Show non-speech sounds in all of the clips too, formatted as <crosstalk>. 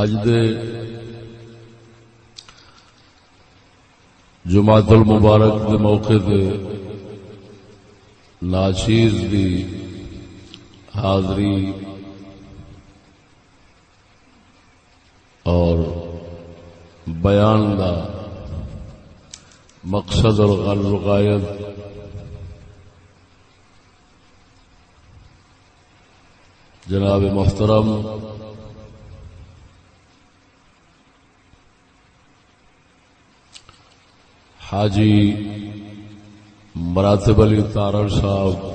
اج دے جماعت المبارک دے موقع دے ناچیز دی حاضری اور بیان دا مقصد اور غلغائد جناب محترم حاجی مراتب علی تارڑ صاحب۔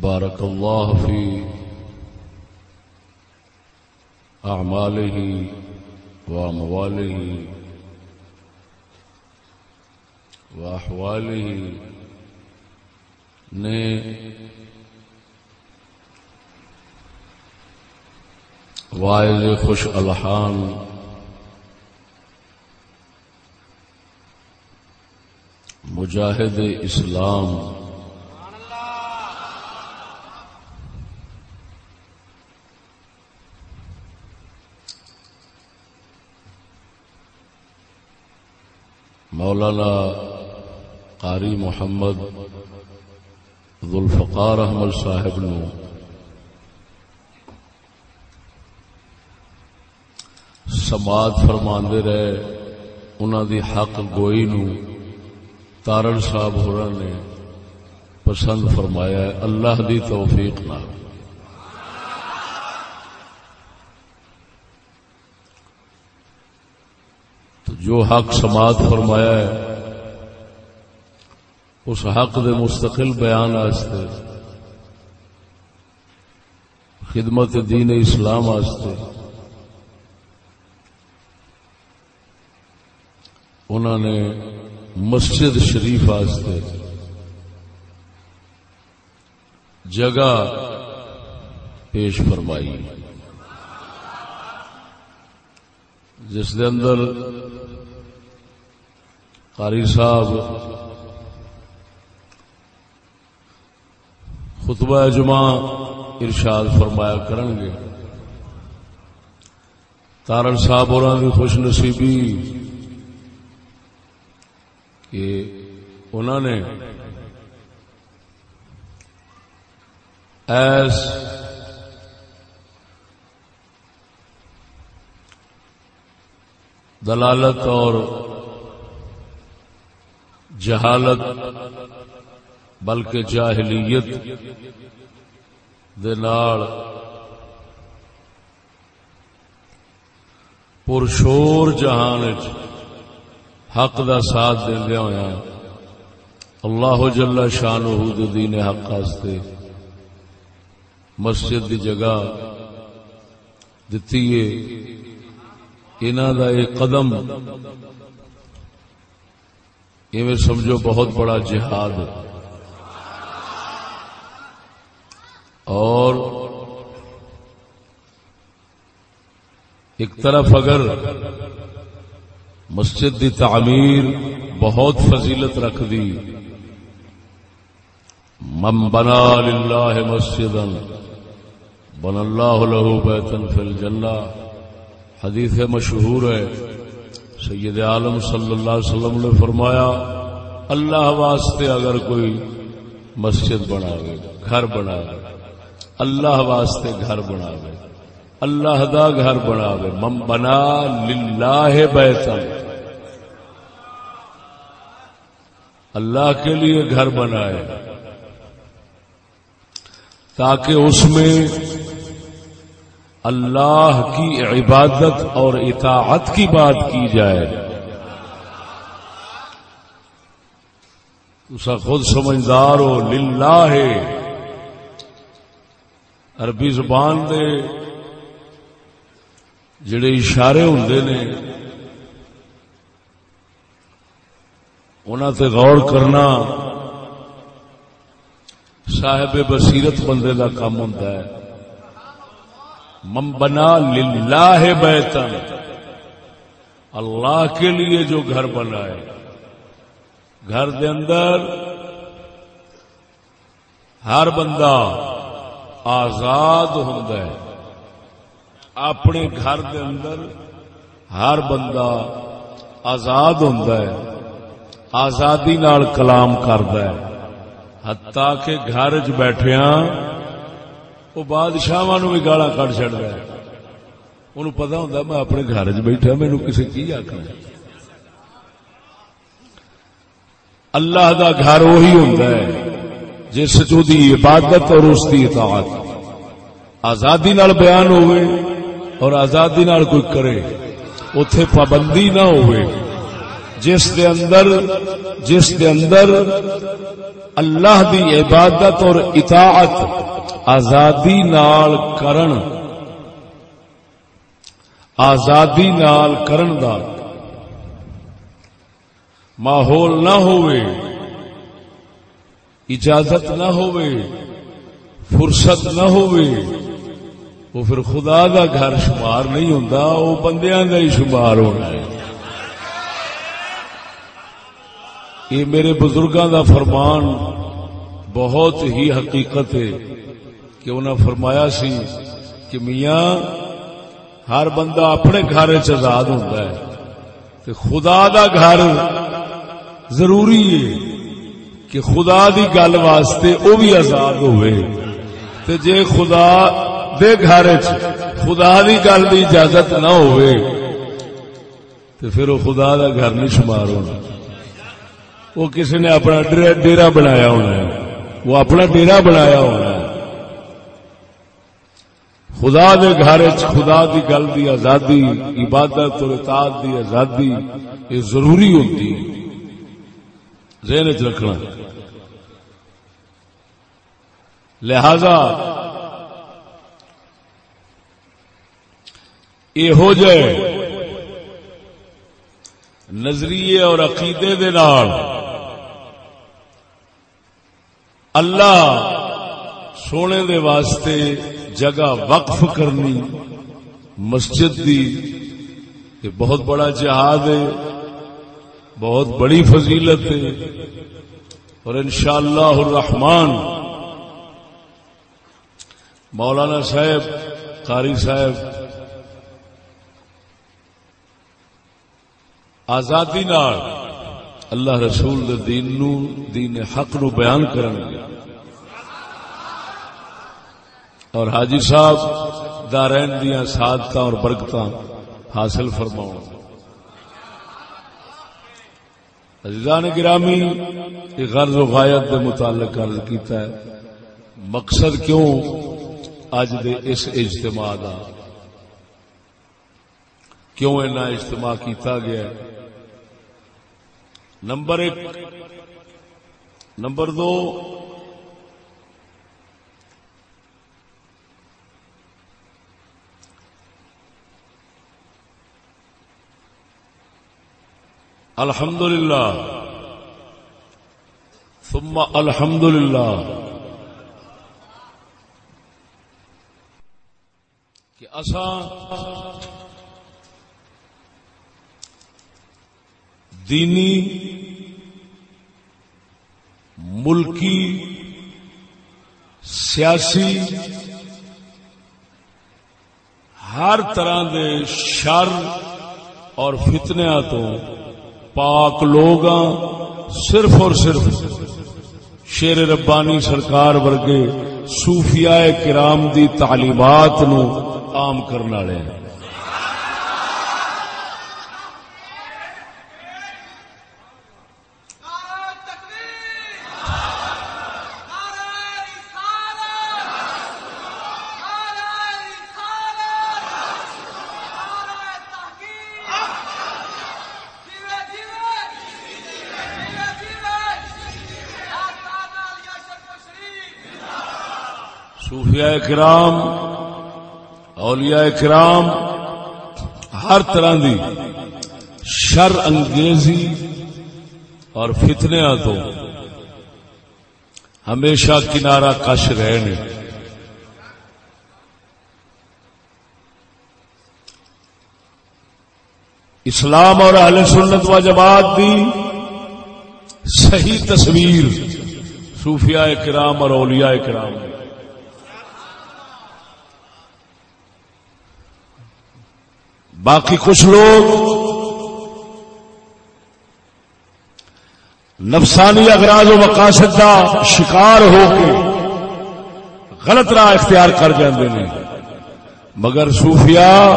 بارک اللہ فی اعماله وامواله واحواله نے وائل خوش الحان مجاہد اسلام۔ مولانا قاری محمد ذوالفقار احمد صاحب نو سماعت فرماندے رہے انہوں دی حق گوئی نو تارن صاحب ہورا نے پسند فرمایا ہے۔ اللہ دی توفیق نہ تو جو حق سماعت فرمایا ہے، اس حق دے مستقل بیان آستے، خدمت دین اسلام آستے۔ انہوں نے مسجد شریف آستے جگہ پیش فرمائی۔ جس دے اندر قاری صاحب خطبہ جمعہ ارشاد فرمایا کرن گے۔ تارن صاحب اور خوش نصیبی کہ انہوں نے ایس دلالت اور جہالت بلکہ جاہلیت دے نال پرشور جہان چ حق دا ساتھ دیا ہوا اللہ جل شان دین حق واسطے مسجد دی جگہ دتی ہے۔ دا ایک قدم۔ یہ سمجھو بہت بڑا جہاد۔ اور ایک طرف اگر مسجد دی تعمیر بہت فضیلت رکھ دی۔ من بنا للہ مسجدا، بن اللہ له بیتا فی الجنہ۔ حدیث مشہور ہے، سید عالم صلی اللہ علیہ وسلم نے فرمایا، اللہ واسطے اگر کوئی مسجد بنا گھر بنا اللہ واسطے گھر بنا اللہ دا گھر بنا من بنا للہ بیتا۔ اللہ کے لیے گھر بنائے تاکہ اس میں اللہ کی عبادت اور اطاعت کی بات کی جائے۔ اسا خود سمجھدار ہو، للہ۔ ہے عربی زبان دے جڑے اشارے ہوں نے انہوں تے غور کرنا صاحب بصیرت بندے کا کام ہوں من بنا للہ بیتن اللہ کے لیے جو گھر بنائے۔ گھر دے اندر ہر بندہ آزاد ہوں اپنے گھر دے اندر ہر بندہ آزاد ہوں آزادی نال کلام کرد ہتا کہ گھر چ بیٹھیا وہ بادشاہ بھی گالا کٹ چڑ رہا ہے پتا ہوں میں اپنے گھر چ بیٹھا مینو کسی کی آخر اللہ دا گھر وہی ہوں جس چی عبادت اور اس کی اطاعت۔ آزادی نال بیان ہوئے اور آزادی نال کوئی کرے اتے پابندی نہ ہوئے جس دے اندر، جس دے اندر اللہ دی عبادت اور اطاعت آزادی نال کرن، آزادی نال کرن دا ماحول نہ ہوئے، اجازت نہ ہوئے، فرصت نہ ہوئے، وہ پھر خدا دا گھر شمار نہیں ہوں وہ بندیاں دا ہی شمار ہونا ہے۔ یہ میرے بزرگاں دا فرمان بہت ہی حقیقت ہے کہ انہوں نے فرمایا سی کہ میاں ہر بندہ اپنے گھر چزاد ہوں خدا دا گھر ضروری ہے کہ خدا دی گل واسطے او بھی آزاد ہوئے تے جے خدا دے گھر خدا دی گل دی اجازت نہ ہوئے تے پھر وہ خدا دا گھر نہیں شمار ہونا۔ وہ کسی نے اپنا ڈیرا بنایا ہونا ہے۔ وہ اپنا ڈیرا بنایا ہونا ہے۔ خدا دے گھر خدا دی گل دی آزادی، عبادت اور اطاعت دی آزادی یہ ضروری ہوتی ذہن چ رکھنا۔ لہذا یہ ہو جائے نظریے اور عقیدے دے نال اللہ سونے دے واسطے جگہ وقف کرنی مسجد دی، یہ بہت بڑا جہاد ہے، بہت بڑی فضیلت ہے، اور انشاءاللہ الرحمن مولانا صاحب، قاری صاحب، آزادی نال اللہ رسول دے دین نو، دین حق نو بیان کرن گے اور حاجی صاحب، دارین دیا سعادت اور برکت حاصل فرماؤ عزیزان گرامی، یہ غرض و غایت کے متعلق عرض کیتا ہے، مقصد کیوں اج دے اس اجتماع دا؟ کیوں اینا اجتماع کیتا گیا ہے؟ نمبر ایک نمبر دو الحمد للہ ثم الحمد للہ کہ اساں دینی، ملکی، سیاسی، ہر طرح دے شر اور فتنیا تو پاک لوگ صرف اور صرف شیر ربانی سرکار ورگے صوفیاء کرام دی تعلیمات نو عام کرنے والے ہیں۔ کرام، اولیاء کرام، ہر طرح دی شر انگیزی اور فتنیا تو ہمیشہ کنارہ کش رہے اسلام اور اہل سنت و جماعت دی صحیح تصویر صوفیاء کرام اور اولیاء کرام دی۔ باقی کچھ لوگ نفسانی اگراض و مقاصد کا شکار ہو کے غلط راہ اختیار کر جاندے ہیں مگر صوفیاء،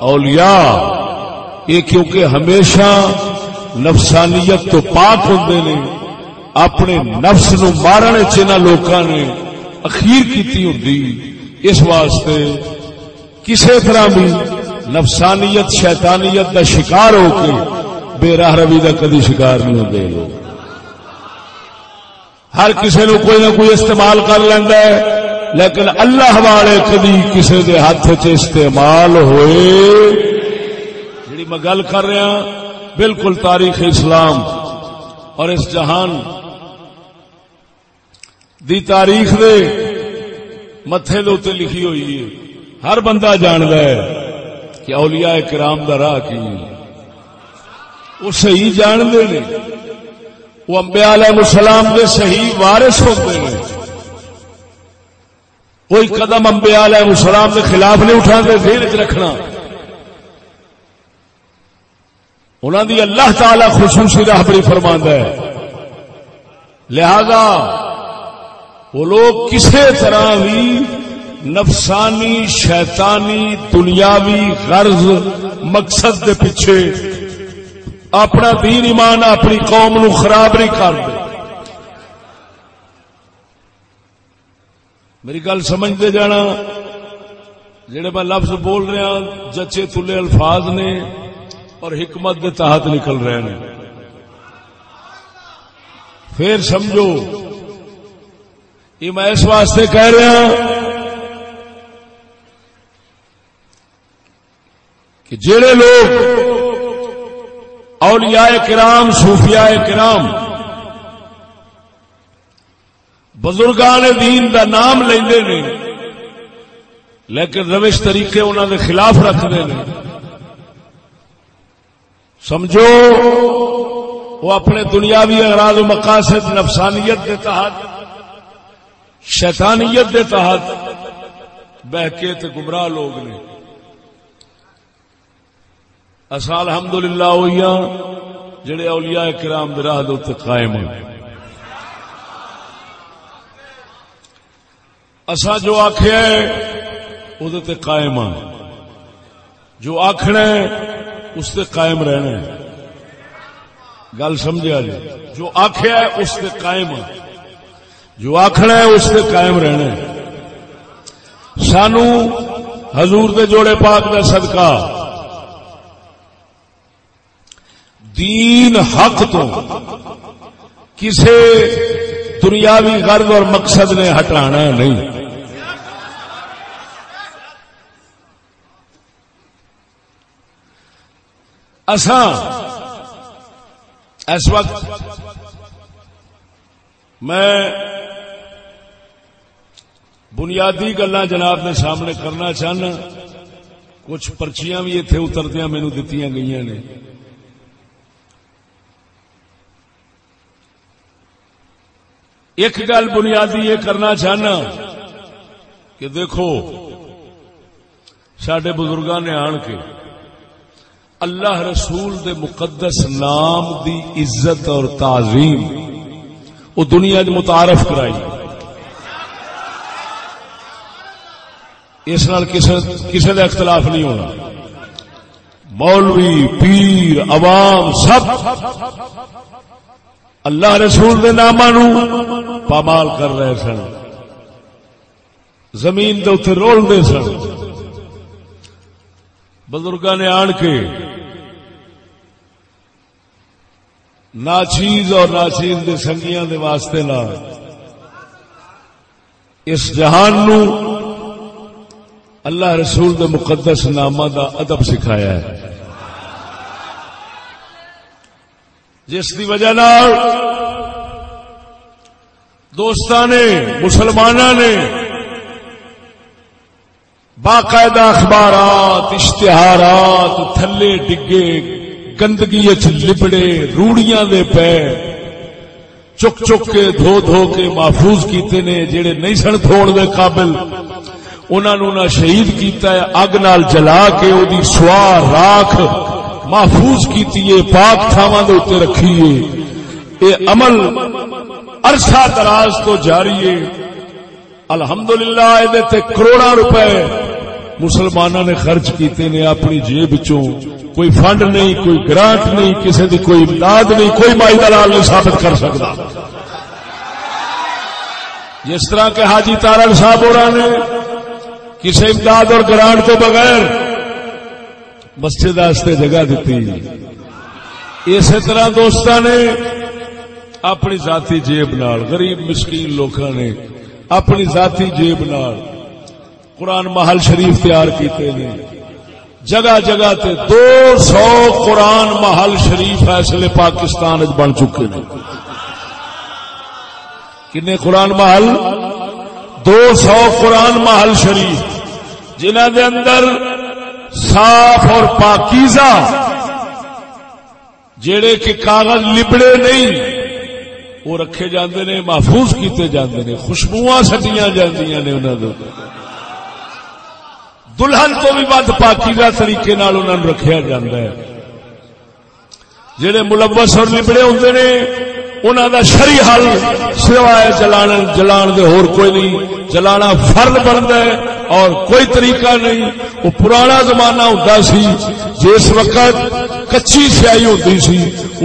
اولیاء، یہ کیونکہ ہمیشہ نفسانیت تو پاک ہوتے نے، اپنے نفس نو مارن چنا لوکاں نے اخیر کیتی ہوندی۔ اس واسطے کسی طرح بھی نفسانیت، شیطانیت دا شکار ہو کے بے راہ روی کا کدی شکار نہیں ہوتے لوگ۔ ہر کسی نو کوئی نہ کوئی استعمال کر لینا ہے، لیکن اللہ والے کدی کسی دے ہاتھ چ استعمال ہوئے۔ جی میں گل کر رہا بالکل تاریخ اسلام اور اس جہان دی تاریخ دے متے دے لکھی ہوئی ہے۔ ہر بندہ جاند ہے۔ کہ اولیاء کرام دا راہ کی؟ وہ صحیح جانتے ہیں۔ وہ امبیا علیہ السلام دے صحیح وارث ہوتے ہیں۔ کوئی قدم امبیا علیہ السلام کے خلاف نہیں اٹھا دے دیر چ رکھنا۔ انہوں دی اللہ تعالی خصوصی راہبری فرما ہے۔ لہذا وہ لوگ کسی طرح بھی نفسانی، شیطانی، دنیاوی غرض، مقصد دے پیچھے اپنا دین ایمان اپنی قوم نو خراب نہیں کر دے۔ میری گل سمجھتے جانا۔ جڑے میں لفظ بول رہا ہاں، جچے تلے الفاظ نے اور حکمت کے تحت نکل رہے ہیں پھر سمجھو، یہ میں اس واسطے کہہ رہا ہاں کہ جڑے لوگ اولیاء کرام، صوفیاء کرام بزرگان دین دا نام لیندے نے، لیکن روش طریقے انہوں نے خلاف رکھتے ہیں سمجھو، وہ اپنے دنیاوی اغراض و مقاصد، نفسانیت کے تحت، شیطانیت کے تحت بہکے تے گمراہ لوگ نے۔ اصا الحمد للہ ہوئی جڑے اولیاء کرام راہ دے قائم ہوئے اصا جو آخیا وہ قائم ہاں جو آخنا اس تے قائم رہنا ہے۔ گل سمجھا جی جو آخیا اس تے قائم ہاں جو آخنا ہے، اس تے قائم رہنا ہے۔ سانو حضور دے جوڑے پاک کا صدقہ۔ دین حق تو کسی دنیاوی غرض اور مقصد نے ہٹانا نہیں۔ اساں اس وقت میں بنیادی گلا جناب نے سامنے کرنا چاہنا۔ کچھ پرچیاں بھی اتنے اتردیا مینو دتی گئی نے۔ ایک گل بنیادی یہ کرنا چاہنا کہ دیکھو سڈے بزرگاں نے آن کے اللہ رسول دے مقدس نام دی عزت اور تعظیم وہ دنیا متعارف کرائی۔ اس نال کسی کا اختلاف نہیں ہونا۔ مولوی، پیر، عوام، سب۔ اللہ رسول دے نام پامال کر رہے سن۔ زمین دے اتنے رول دے سن۔ بزرگ نے آن کے ناچیز اور ناچیز دے سنگیاں دے واسطے لا اس جہان نو اللہ رسول دے مقدس نامہ دا ادب سکھایا ہے۔ جس کی وجہ دوست نے مسلمان نے باقاعدہ اخبارات، اشتہارات تھلے ڈگے، گندگی لبڑے، روڑیاں دے پے چک چک کے، دھو دھو کے محفوظ کیتے نے جڑے نہیں سن تھوڑ دے قابل۔ انہوں نہ شہید کیتا ہے، اگ نال جلا کے او دی سوا راکھ۔ محفوظ کیتی ہے پاک تھاواں دے اوتے رکھی اے عمل عرصہ دراز تو جاری ہے الحمدللہ اے تے کروڑا روپے مسلمانوں نے خرچ کیتے نے اپنی جیب چوں۔ کوئی فنڈ نہیں، کوئی گرانٹ نہیں کسی دی کوئی امداد نہیں، کوئی مائی دلال نہیں ثابت کر سکتا۔ جس طرح کے حاجی تارک صاحب اور نے کسی امداد اور گرانٹ کے بغیر مسجد واسطے جگہ دیتی۔ اسی طرح دوست نے اپنی ذاتی جیب نال، غریب مسکین لوکاں نے اپنی ذاتی جیب نال قرآن محل شریف تیار کیتے ہیں جگہ جگہ تے دو سو قرآن محل شریف ایسے پاکستان بن چکے ہیں کنے قرآن محل؟ دو سو قرآن محل شریف۔ جنہ دے اندر صاف اور پاکیزہ جڑے کہ کاغذ لبڑے نہیں، وہ رکھے جاندے نے، محفوظ کیتے جاندے نے خوشبو سٹیاں جاندیاں نے انہوں نے دلہن تو بھی ود پاکیزہ طریقے نال انہوں نے رکھیا جاندہ ہے۔ جڑے ملوث اور لبڑے ہوندے نے انہوں دا شری حل سوائے جلان جلان دے ہور کوئی نہیں، جلانا فرد بنتا ہے۔ اور کوئی طریقہ نہیں، وہ پرانا زمانہ ہوتا سی، جس وقت کچی سیائی ہوتی سی،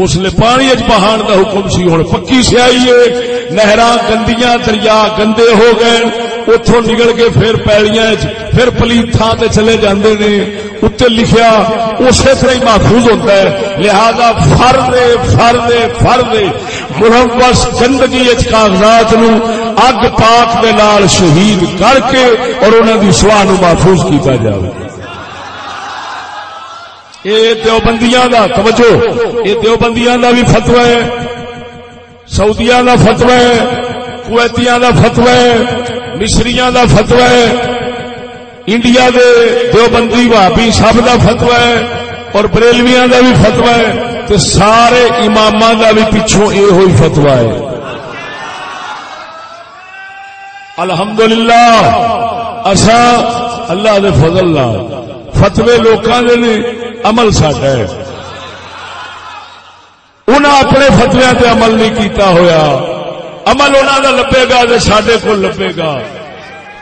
اس لیے پانی اچ بہان دا حکم سی ہوں پکی سیائی ہے نہر گندیاں، دریا گندے ہو گئے اتوں نکل کے پھر پیڑیاں پھر پلیت تھان تے چلے جاندے نے اتنے لکھیا، اسی طرح ہی محفوظ ہوتا ہے۔ لہذا فرد فرد فرد ملوث گندگی کاغذات نو اگ پاک دے نال شہید کر کے اور انہوں دی سواہ نو محفوظ کیتا جائے یہ دیوبندیاں دا، توجہ یہ دیوبندیاں دا بھی فتوا ہے، سعودیاں دا فتوا ہے، کویتیاں دا فتوا ہے، مصریاں دا فتوا ہے، انڈیا دے دیوبندی بھابی سب دا فتوا ہے اور بریلویاں دا بھی فتوا ہے تو سارے امام دا بھی پچھوں یہ ہوئی فتوا ہے۔ الحمدللہ اسا اللہ دے فضل اللہ فتوے لوکاں دے نے عمل ساڈا ہے۔ انہاں اپنے فتویاں تے عمل نہیں کیتا ہویا۔ عمل انہاں دا لبے گا تے ساڈے کول لبے گا۔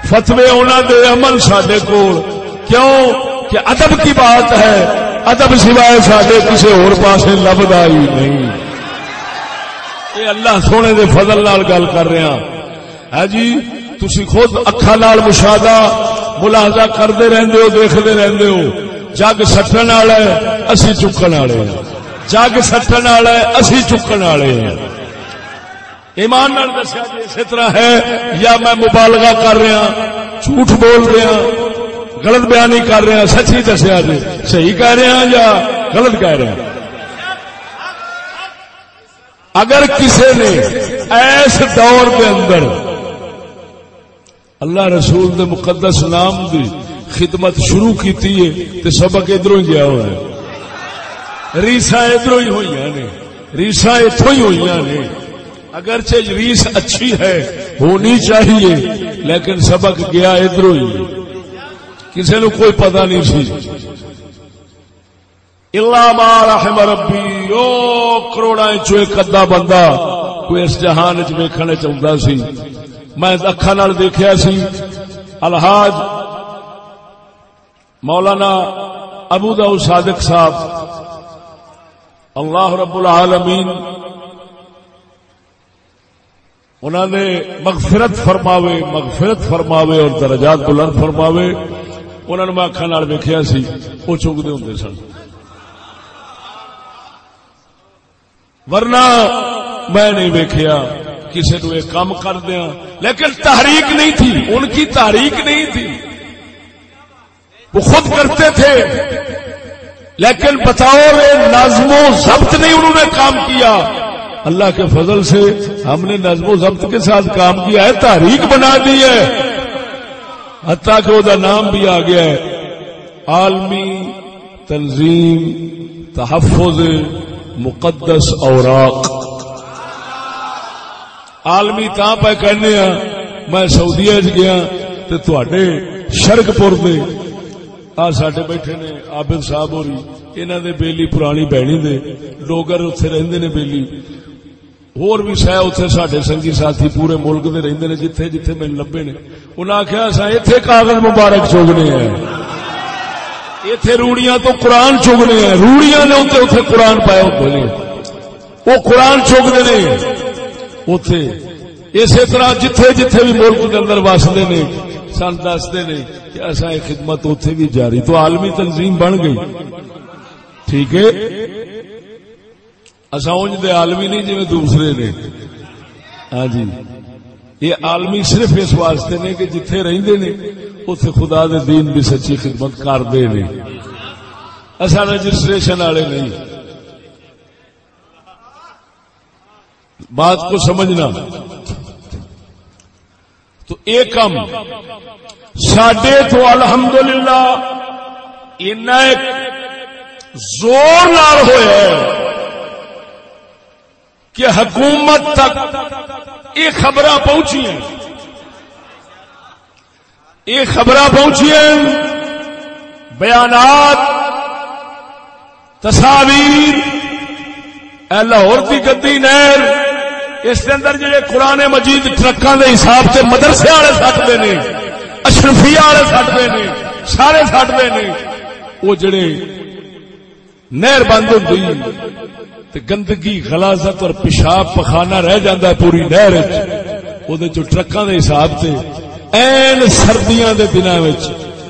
فتوے انہاں دے عمل ساڈے کول۔ کیوں؟ کہ ادب کی بات ہے۔ ادب سوائے ساڈے کسی اور پاسے لبدا ہی نہیں۔ یہ اللہ سونے دے فضل نال گل کر رہے ہیں ہے جی؟ تسی خود اکھا نال مشاہدہ، ملاحظہ کرتے رہندے ہو، دیکھتے رہندے ہو۔ جگ سٹن والا ہے اسی چکن والے ہیں۔ جگ سٹن والا ہے اسی چکن والے ہیں۔ ایمان نال دسیا جی اسی طرح ہے، یا میں مبالغہ کر رہا، جھوٹ بول رہا، غلط بیانی کر رہا، سچی دسیا جی۔ صحیح کہہ رہا ہاں یا غلط کہہ رہا ہاں؟ اگر کسی نے ایس دور کے اندر اللہ رسول دے مقدس نام دی خدمت شروع کی ہے سبق ادھر ہی گیا ہوا ہے۔ ریسا ادھر ہی ہوئی نے۔ ریسا اتو ہی ہوئی نے۔ اگرچہ ریس اچھی ہے، ہونی چاہیے، لیکن سبق گیا ادھر ہی۔ کسی نو کوئی پتہ نہیں سی۔ اللہ رحم ربی۔ او کروڑا چو ایک ادا بندہ کوئی اس جہان چ ویکھنے چاہتا سی۔ میں اکھا نال دیکھا سی، الحاج مولانا ابو دا صادق صاحب، اللہ رب العالمین انہوں نے مغفرت فرماوے مغفرت فرماوے اور درجات بلند فرماوے۔ انہوں نے میں اکھا نال ویکیا سی وہ چگتے ہوں سن۔ ورنہ میں نہیں ویکیا کسی نو ایک کام کر دیا لیکن تحریک نہیں تھی، ان کی تحریک نہیں تھی۔ وہ خود کرتے تھے۔ لیکن بطور نظم و ضبط نہیں انہوں نے کام کیا۔ اللہ کے فضل سے ہم نے نظم و ضبط کے ساتھ کام کیا ہے، تحریک بنا دی ہے۔ حتیٰ کہ وہ نام بھی آ گیا ہے۔ عالمی تنظیم، تحفظ مقدس اوراق۔ عالمی تا پہ کہنے ہاں میں سعودی گیا تے تواڈے شرک پور دے آ سڈے بیٹھے نے آبد صاحب ہو رہی انہوں دے بیلی پرانی بہنی دے، ڈوگر اتنے رہندے نے بیلی۔ ہور بھی سہ اتنے سڈے سنگی ساتھی پورے ملک دے رہندے نے جتھے جتھے میرے لبے نے۔ انہیں آخیا اصا اتے کاغذ مبارک چوگنے ہیں۔ اتے روڑیاں تو قرآن چگنے ہیں۔ روڑیاں نے اتنے اتنے قرآن پائے ہوتے وہ قرآن چگتے ہیں اتے اسی طرح جتھے جتھے بھی ملک کے اندر وستے نے، سن دستے نے کہ اصا یہ خدمت اتنے بھی جاری۔ تو عالمی تنظیم بن گئی۔ ٹھیک ہے؟ اصا انج دے عالمی نہیں جی دوسرے نے۔ ہاں جی۔ یہ عالمی صرف اس واسطے نے کہ جتھے رہندے نے اتے خدا دے دین بھی سچی خدمت کرتے نے۔ اصا رجسٹریشن والے نہیں۔ بات کو سمجھنا۔ تو ایک کم سڈے تو الحمدللہ للہ زور نال ہوا کہ حکومت تک یہ خبر پہنچی ہیں۔ یہ خبر پہنچی ہیں۔ بیانات، تصاویر لاہور کی گدی نہر اس کے اندر جڑے قرآن مجید ٹرکاں دے حساب سے مدرسے والے سٹتے نے اشرفی والے سٹتے نے، سارے سٹتے نے۔ وہ جڑے نہر بند ہوتی گندگی، غلازت اور پیشاب پخانا رہ جاتا ہے پوری نہر ٹرکاں دے حساب سے این سردیاں دے دنوں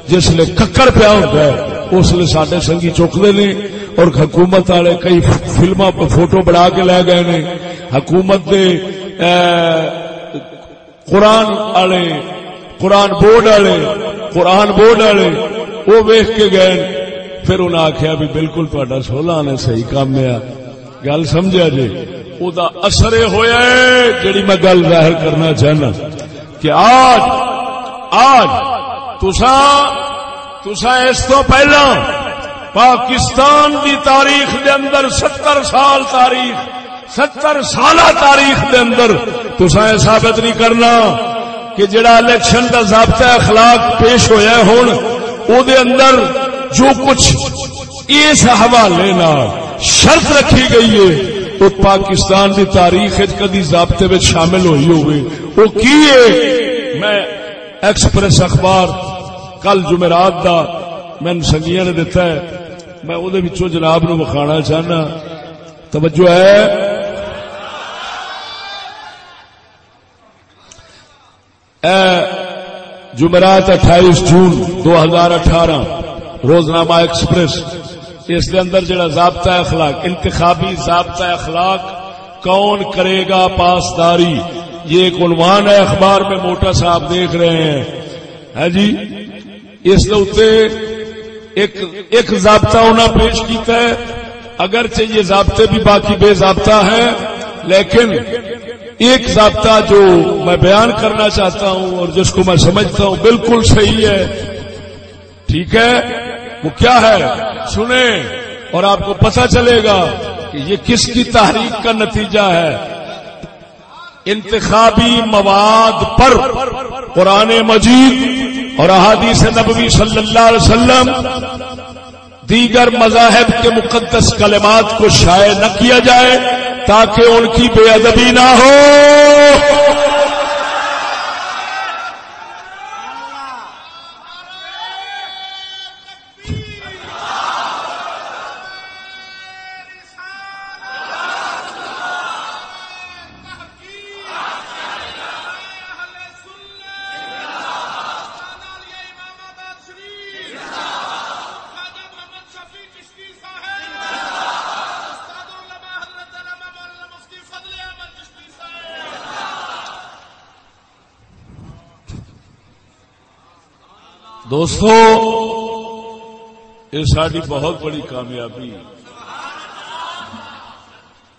جس لیے ککڑ پیا ہوتا ہے، اس لیے سڈے سنگی چکتے نے۔ اور حکومت والے کئی فلما فوٹو بنا کے لے گئے نے۔ حکومت دے قرآن والے، قرآن بورڈ والے، قرآن بورڈ والے، وہ ویخ کے گئے۔ پھر انہیں آخیا بھی بالکل تا سولہ نے صحیح کام ہے۔ گل سمجھا جی؟ وہ اثر ہوا جڑی میں گل ظاہر کرنا چاہنا، کہ آج آج تسا تسا اس تو پہلا پاکستان دی تاریخ دے اندر ستر سال تاریخ ستر سال تاریخ دے اندر تسا یہ ثابت نہیں کرنا کہ جڑا الیکشن کا ضابطہ اخلاق پیش ہویا ہوں او دے اندر جو کچھ اس حوالے شرط رکھی گئی ہے وہ پاکستان دی تاریخ کدی ضابطے میں شامل ہوئی ہوئے وہ کی ہے؟ میں ایکسپریس اخبار کل جمعرات دا میں سنگیا نے دتا ہے۔ میں وہ جناب نو وکھانا چاہنا۔ توجہ ہے؟ جمعرات اٹھائیس جون دو ہزار اٹھارہ، روزنامہ ایکسپریس۔ اس کے اندر جڑا ضابطہ اخلاق، انتخابی ضابطہ اخلاق، کون کرے گا پاسداری؟ یہ ایک عنوان ہے اخبار میں موٹا صاحب دیکھ رہے ہیں۔ ہے ہاں جی اس ایک ایک ضابطہ انہیں پیش کیتا ہے۔ اگرچہ یہ ضابطے بھی باقی بے ضابطہ ہیں، لیکن ایک ضابطہ جو میں بیان کرنا چاہتا ہوں اور جس کو میں سمجھتا ہوں بالکل صحیح ہے۔ ٹھیک ہے؟ وہ کیا ہے؟ سنیں اور آپ کو پتہ چلے گا کہ یہ کس کی تحریک کا نتیجہ ہے۔ انتخابی مواد پر قرآن مجید اور احادیث نبوی صلی اللہ علیہ وسلم دیگر مذاہب کے مقدس کلمات کو شائع نہ کیا جائے۔ تاکہ ان کی بے ادبی نہ ہو۔ دوستو، یہ ساری بہت بڑی کامیابی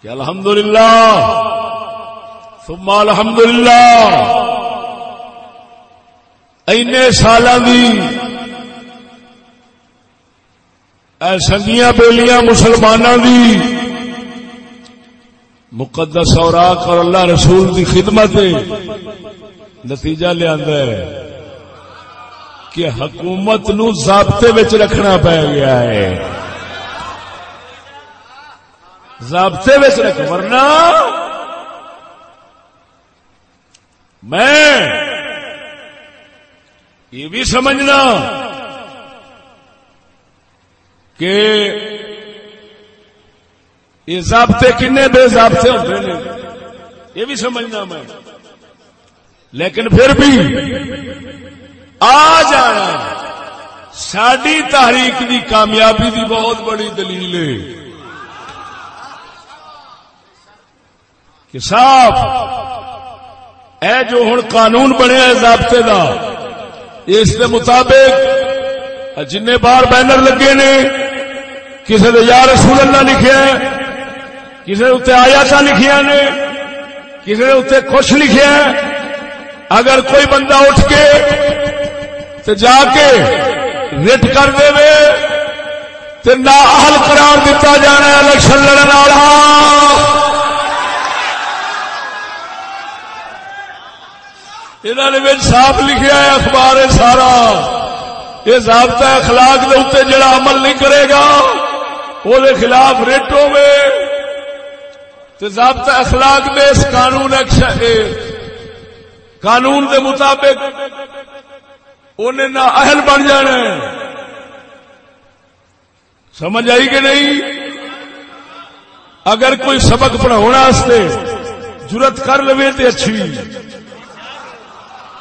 کہ الحمد للہ ثم الحمد للہ این سال سنگیاں بیلیاں مسلمانوں دی مقدس اوراق اور اللہ رسول دی خدمت نتیجہ لیا کہ حکومت نو ضابطے رکھنا پی گیا ہے۔ ضابطے رکھ، ورنہ میں یہ بھی سمجھنا کہ یہ ضابطے کنے بے ضابطے ہوتے ہیں یہ بھی سمجھنا میں۔ لیکن پھر بھی آ جانا ساری تحریک کی کامیابی دی بہت بڑی دلیل ہے۔ کہ صاف، اے جو ہوں قانون بنیا ہے ضابطے کا اس کے مطابق جن بار بینر لگے نے کسی نے یا رسول اللہ لکھیا ہے کسی نے اتنے لکھیا نے کسی نے اتنے کچھ لکھیا ہے اگر کوئی بندہ اٹھ کے تو جا کے رٹ کر دے تو نہ اہل قرار دیتا جانا الیکشن لڑنے والا۔ انہوں صاف لکھا ہے اخبار سارا۔ یہ ضابطہ اخلاق کے اتنے جڑا عمل نہیں کرے گا، وہ خلاف ریٹ تو ضابطہ اخلاق دے اس قانون قانون دے مطابق انہیں نہ اہل بن جانا سمجھ آئی کہ نہیں؟ اگر کوئی سبق پڑھا ضرورت کر لو تو اچھی۔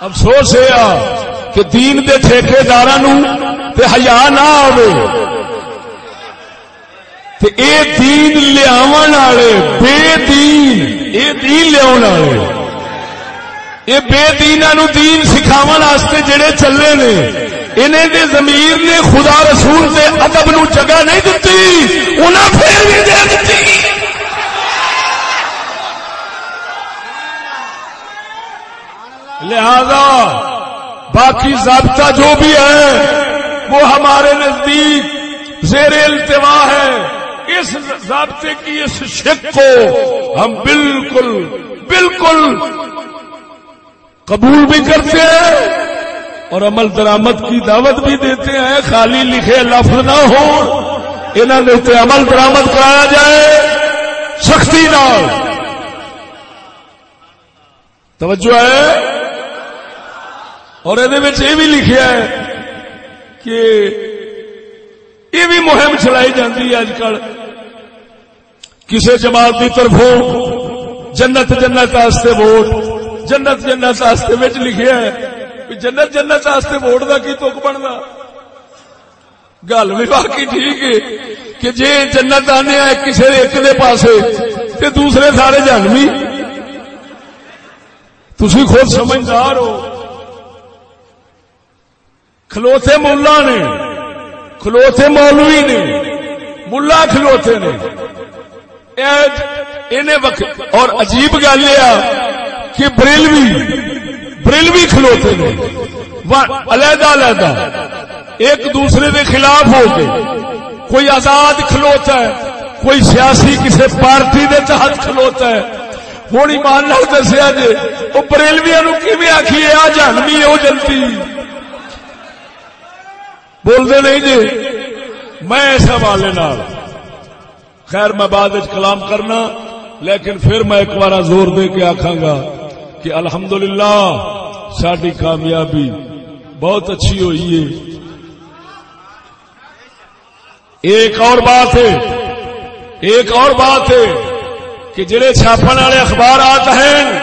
افسوس یہ کہ دین دے ٹھیکے دار ہیا نہ آئے اے دین لیا بے دین، اے دین لیا یہ بے دینا نو دین سکھاو واسطے جڑے چلے نے، انہیں دے ضمیر نے خدا رسول دے ادب نو جگہ نہیں دتی انہیں پھر بھی دے دیتی لہذا باقی ضابطہ جو بھی ہے، وہ ہمارے نزدیک زیر التوا ہے۔ اس ضابطے کی اس شک کو ہم بالکل بالکل قبول بھی کرتے ہیں اور عمل درامد کی دعوت بھی دیتے ہیں، خالی لکھے لفظ نہ ہو انہوں عمل درامد کرایا جائے، سختی نہ توجہ ہے؟ اور یہ بھی لکھا ہے کہ یہ بھی مہم چلائی جاتی ہے اج کل کسی جماعت کی طرفوں جنت جنت ووٹ۔ جنت جنت لکھا ہے۔ جنت جنت ووٹ کا کی تک بننا؟ گل بھی باقی ٹھیک ہے کہ جی جنت آنے کسی ایک دے پاسے تے دوسرے سارے جانوی تھی خود سمجھدار ہو۔ کھلوتے ملا نے، کھلوتے مولوی نے، ملا کھلوتے نے۔ اور عجیب گل یہ کہ بریلوی بریلوی کھلوتے نے علیحدہ علیحدہ۔ ایک دوسرے کے خلاف ہو کے کوئی آزاد کھلوتا ہے، کوئی سیاسی کسی پارٹی کے تحت کھلوتا ہے۔ ہوں ایمان دسیا جی وہ بریلویا نو کی آخیے آ جانوی وہ جلدی بولتے نہیں جی میں اس حوالے خیر میں بعد کلام کرنا، لیکن پھر میں ایک بار زور دے کے آخا گا۔ کہ الحمدللہ ساری کامیابی بہت اچھی ہوئی ہے۔ ایک اور بات ہے، ایک اور بات ہے کہ جڑے چھاپن والے اخبارات ہیں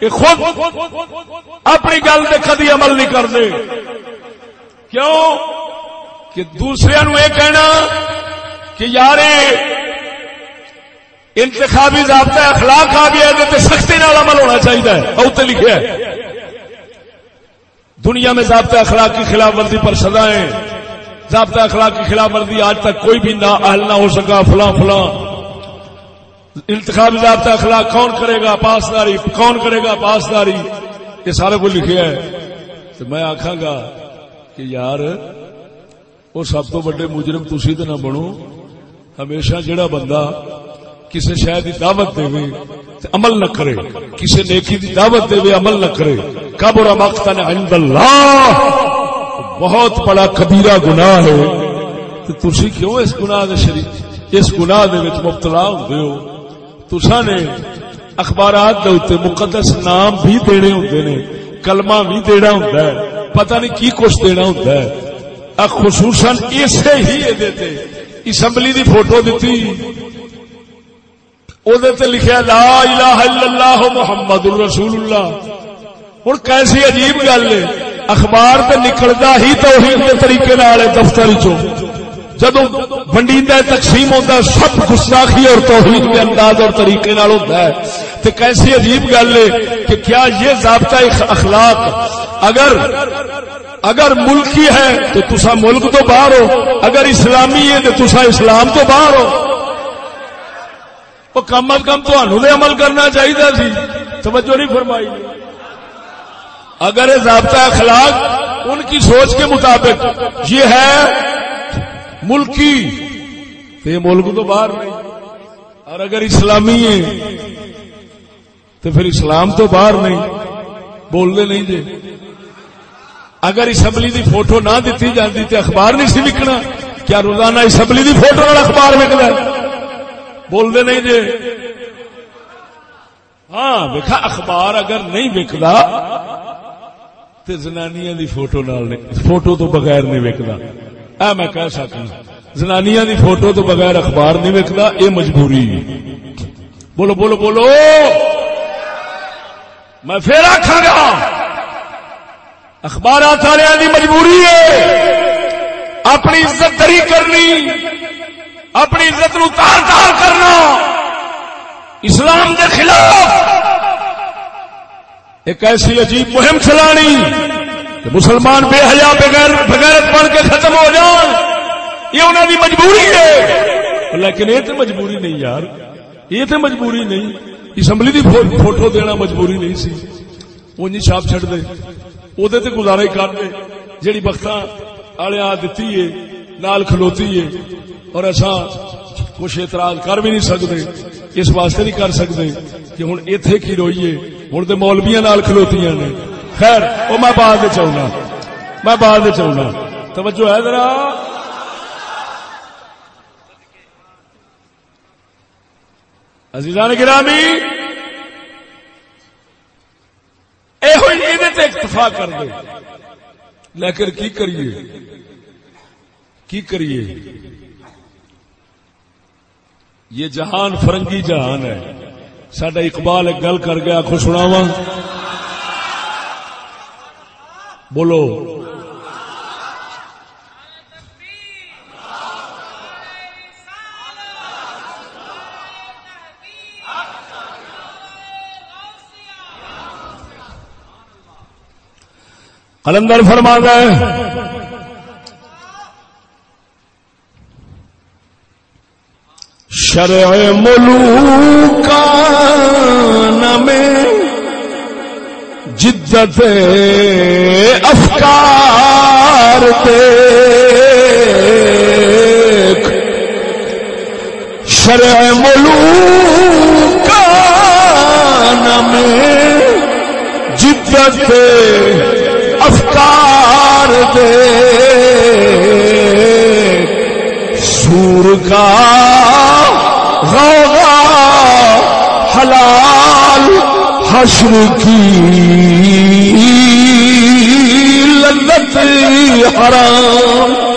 کہ خود اپنی گل پہ کدی عمل نہیں کرتے۔ کیوں؟ کہ دوسرے نو یہ کہنا کہ یار انتخابی ضابطہ اخلاق آ گیا تو سختی نال عمل ہونا چاہیے اتنے لکھے دنیا میں ضابطہ اخلاق کی خلاف ورزی پر سزائیں ضابطہ اخلاق کی خلاف ورزی آج تک کوئی بھی نہ اہل نہ ہو سکا، فلاں فلاں۔ انتخابی ضابطہ اخلاق کون کرے گا؟ پاسداری۔ کون کرے گا؟ پاسداری۔ یہ سارے کو لکھے ہے۔ تو میں آخا گا کہ یار، وہ سب تو بڑے مجرم تسی تو نہ بنو۔ ہمیشہ جڑا بندہ کسی شہر کی دعوت دے عمل نہ کرے کسی نیکی دی دعوت دے عمل نہ کرے۔ قبر مقتا عند اللہ بہت بڑا کبیرہ گناہ ہے۔ تو تسی کیوں اس گناہ دے شریف اس گناہ دے وچ مبتلا ہوندے ہو؟ تساں نے اخبارات دے اوتے مقدس نام بھی دینے ہوندے نے، کلمہ بھی دینا ہوندا ہے۔ پتہ نہیں کی کچھ دینا ہوندا ہے۔ خصوصاً اسے ہی دیتے اسمبلی دی فوٹو لکھا لا الہ الا اللہ محمد الرسول اللہ ہوں کیسی عجیب گل ہے، اخبار تے نکلتا ہی توحید کے طریقے دفتر چو جدو ونڈیدہ تقسیم ہوتا سب گستاخی اور توحید کے انداز اور طریقے نال ہوتا ہے۔ تو کیسی عجیب گل ہے کہ کیا یہ ضابطہ اخلاق اگر اگر ملکی ہے، تو تسا ملک تو باہر ہو۔ اگر اسلامی ہے، تو تسا اسلام تو باہر ہو۔ وہ کم از کم تو عمل کرنا چاہیے سی۔ توجہ نہیں فرمائی۔ اگر یہ ضابطہ اخلاق ان کی سوچ کے مطابق یہ ہے، ملکی، تو یہ ملک تو باہر نہیں۔ اور اگر اسلامی ہے تو پھر اسلام تو باہر نہیں۔ بولنے نہیں جی اگر اسمبلی دی فوٹو نہ دیتی جاتی تو اخبار نہیں سی وکنا کیا روزانہ اسمبلی دی فوٹو والا اخبار وکنا بولتے نہیں جی؟ ہاں دیکھا اخبار اگر نہیں وکتا تو زنانیاں دی فوٹو نال فوٹو تو بغیر نہیں وکتا اے میں کہہ سکتا زنانیاں دی فوٹو تو بغیر اخبار نہیں وکتا یہ مجبوری۔ بولو بولو بولو۔ میں پھر آخا گا، اخبارات والے مجبوری ہے، اپنی عزت دری کرنی۔ اپنی عزت نو تار تار کرنا۔ اسلام کے خلاف۔ ایک ایسی عجیب مہم چلانی کہ مسلمان بے حیا بغیر بغیر پڑھ کے ختم ہو جان یہ انہوں کی مجبوری ہے۔ لیکن یہ تو مجبوری نہیں یار۔ یہ تو مجبوری نہیں۔ اسمبلی دی فوٹو دینا مجبوری نہیں سی۔ وہ نہیں چھاپ چڑ دے۔ وہ گزارا ہی کر دے۔ جیڑی بخت والے آ دیتی ہے۔ نال کھلوتی ہے۔ اور ایسا کچھ اعتراض کر بھی نہیں سکتے، اس واسطے نہیں کر سکتے کہ ہوں اتے کی روئیے ہوں تو مولبیا نال کھلوتی نے۔ خیر وہ میں بعد چاہنا میں بعد چاہنا توجہ ہے ذرا۔ عزیزان گرامی یہ اکتفا کر دے۔ لیکن کی کریے؟ کی کریے؟ یہ جہان فرنگی جہان ہے۔ سڈا اقبال ایک گل کر گیا آخو سناوا بولو۔ قلندر فرما ہے شرع ملوک میں جدت افکار دیکھ۔ شرع ملوک میں جدت افکار دے حضور کا حلال حشر کی لذت حرام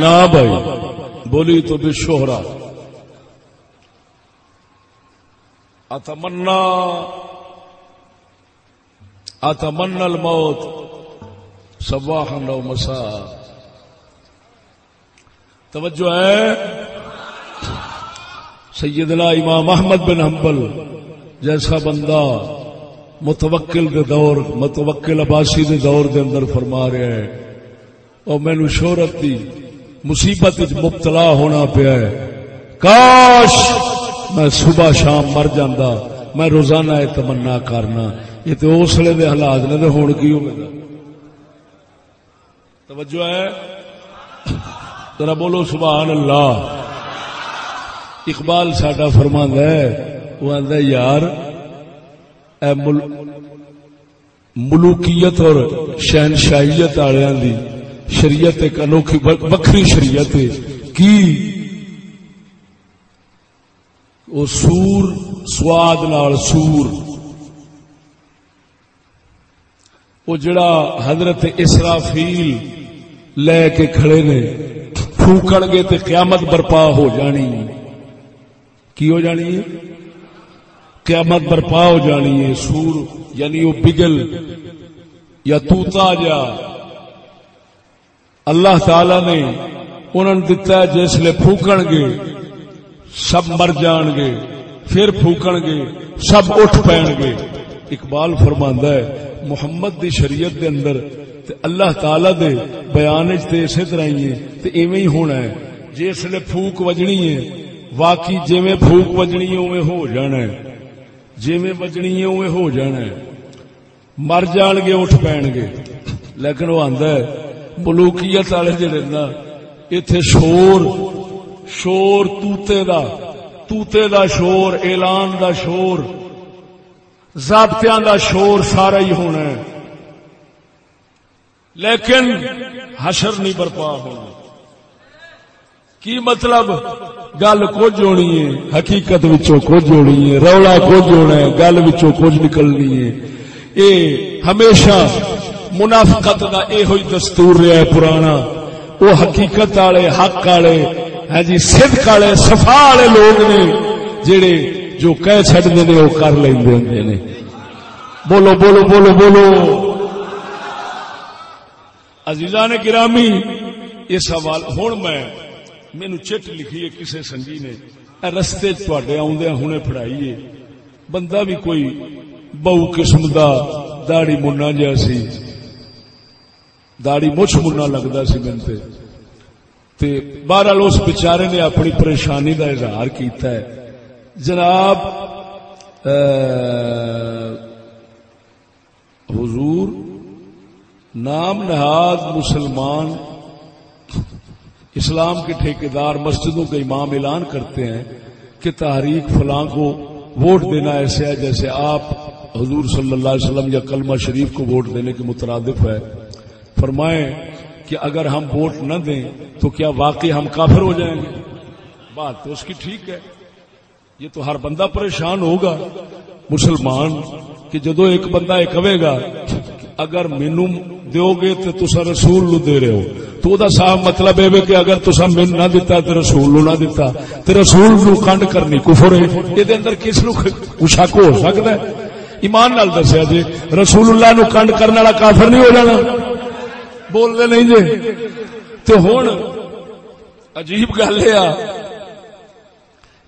نہ بھائی، بولی تو بے شوہرا اتمنا اتمنا الموت صباحا و مسا توجہ ہے؟ سیدنا امام احمد بن حنبل جیسا بندہ متوکل دے دور، متوکل عباسی دے دور دے اندر فرما رہا ہے، اور مینو شہرت دی۔ مصیبت مبتلا ہونا پیا ہے۔ کاش میں صبح شام مر جانا میں روزانہ یہ تمنا کرنا۔ یہ تو اس لیے حالات نے تو ہوں کی ہوگا توجہ ہے؟ ذرا بولو سبحان اللہ۔ اقبال ساڈا فرماند ہے، وہ آدھا یار، اے مل، ملوکیت اور شہنشاہیت والوں دی شریعت ایک انوکھی وکری شریعت ہے۔ کی؟ وہ سور، سواد نال سور۔ وہ جڑا حضرت اسرافیل لے کے کھڑے نے پھوکن گے تے قیامت برپا ہو جانی۔ کی ہو جانی؟ ہے قیامت برپا ہو جانی ہے، سور یعنی وہ بگل یا توتا جا۔ اللہ تعالی نے انہوں نے دتا ہے جس لیے پھوکن گے، سب مر جان گے، پھر پھوکن گے، سب اٹھ پین گے۔ اقبال فرماندہ ہے، محمد دی شریعت دے اندر تے اللہ تعالی دے بیان تے اسی طرح ہی ہے، تے ایویں ہی ہونا ہے۔ جس لیے پھوک وجنی ہے، واقعی جویں پھوک وجنی ہے، اوویں ہو جانا ہے۔ جویں وجنی ہے، اوویں ہو جانا ہے۔ مر جان گے، اٹھ پین گے۔ لیکن وہ آندا ہے ملوکیت والے جڑے نا، ایتھے شور شور توتے دا توتے دا شور، اعلان دا شور، ضابطیاں دا شور سارا ہی ہونا ہے۔ لیکن حشر نہیں برپا ہونا۔ کی مطلب؟ گل کچھ ہونی ہے، حقیقت وچوں کچھ ہونی ہے، رولا کچھ ہونا ہے، گل وچوں کچھ نکلنی ہے۔ اے، ہمیشہ منافقت دا اے ہوئی دستور رہا ہے پرانا۔ وہ حقیقت والے، حق والے ہے جی صدق والے، صفا والے لوگ نے جڑے جو کہہ چڈتے نے وہ کر لیں ہوں نے۔ بولو بولو بولو بولو۔ عزیزا نے گرامی، یہ سوال ہوں میں مینو چٹ لکھی ہے کسی سنجی نے۔ رستے تے آدھے ہنے پڑھائی ہے بندہ بھی کوئی بہو قسم دا داڑی منا جا سی۔ داڑی مچھ منا لگتا سی من تے۔ بہرحال اس بچارے نے اپنی پریشانی دا اظہار کیتا ہے۔ جناب حضور، نام نہاد مسلمان اسلام کے ٹھیکیدار مسجدوں کے امام اعلان کرتے ہیں کہ تحریک فلاں کو ووٹ دینا ایسے ہے جیسے آپ حضور صلی اللہ علیہ وسلم یا کلمہ شریف کو ووٹ دینے کے مترادف ہے فرمائیں کہ اگر ہم ووٹ نہ دیں تو کیا واقعی ہم کافر ہو جائیں گے؟ بات تو اس کی ٹھیک ہے۔ یہ تو ہر بندہ پریشان ہوگا۔ مسلمان، کہ جدو ایک بندہ ایک کہے گا اگر مینو دیو گے تو تسا رسول نو دے رہے ہو۔ تو دا صاحب مطلب ہے کہ اگر تسا مین نہ دیتا تو رسول نو نہ دیتا تو رسول نو کنڈ کرنی کفر ہے۔ یہ اندر کس نو شک ہو سکتا ہے؟ ایمان نال دسیا جی رسول اللہ نو کنڈ کرنے والا کافر نہیں ہو جانا۔ بول دے نہیں جی؟ تو ہوں عجیب گل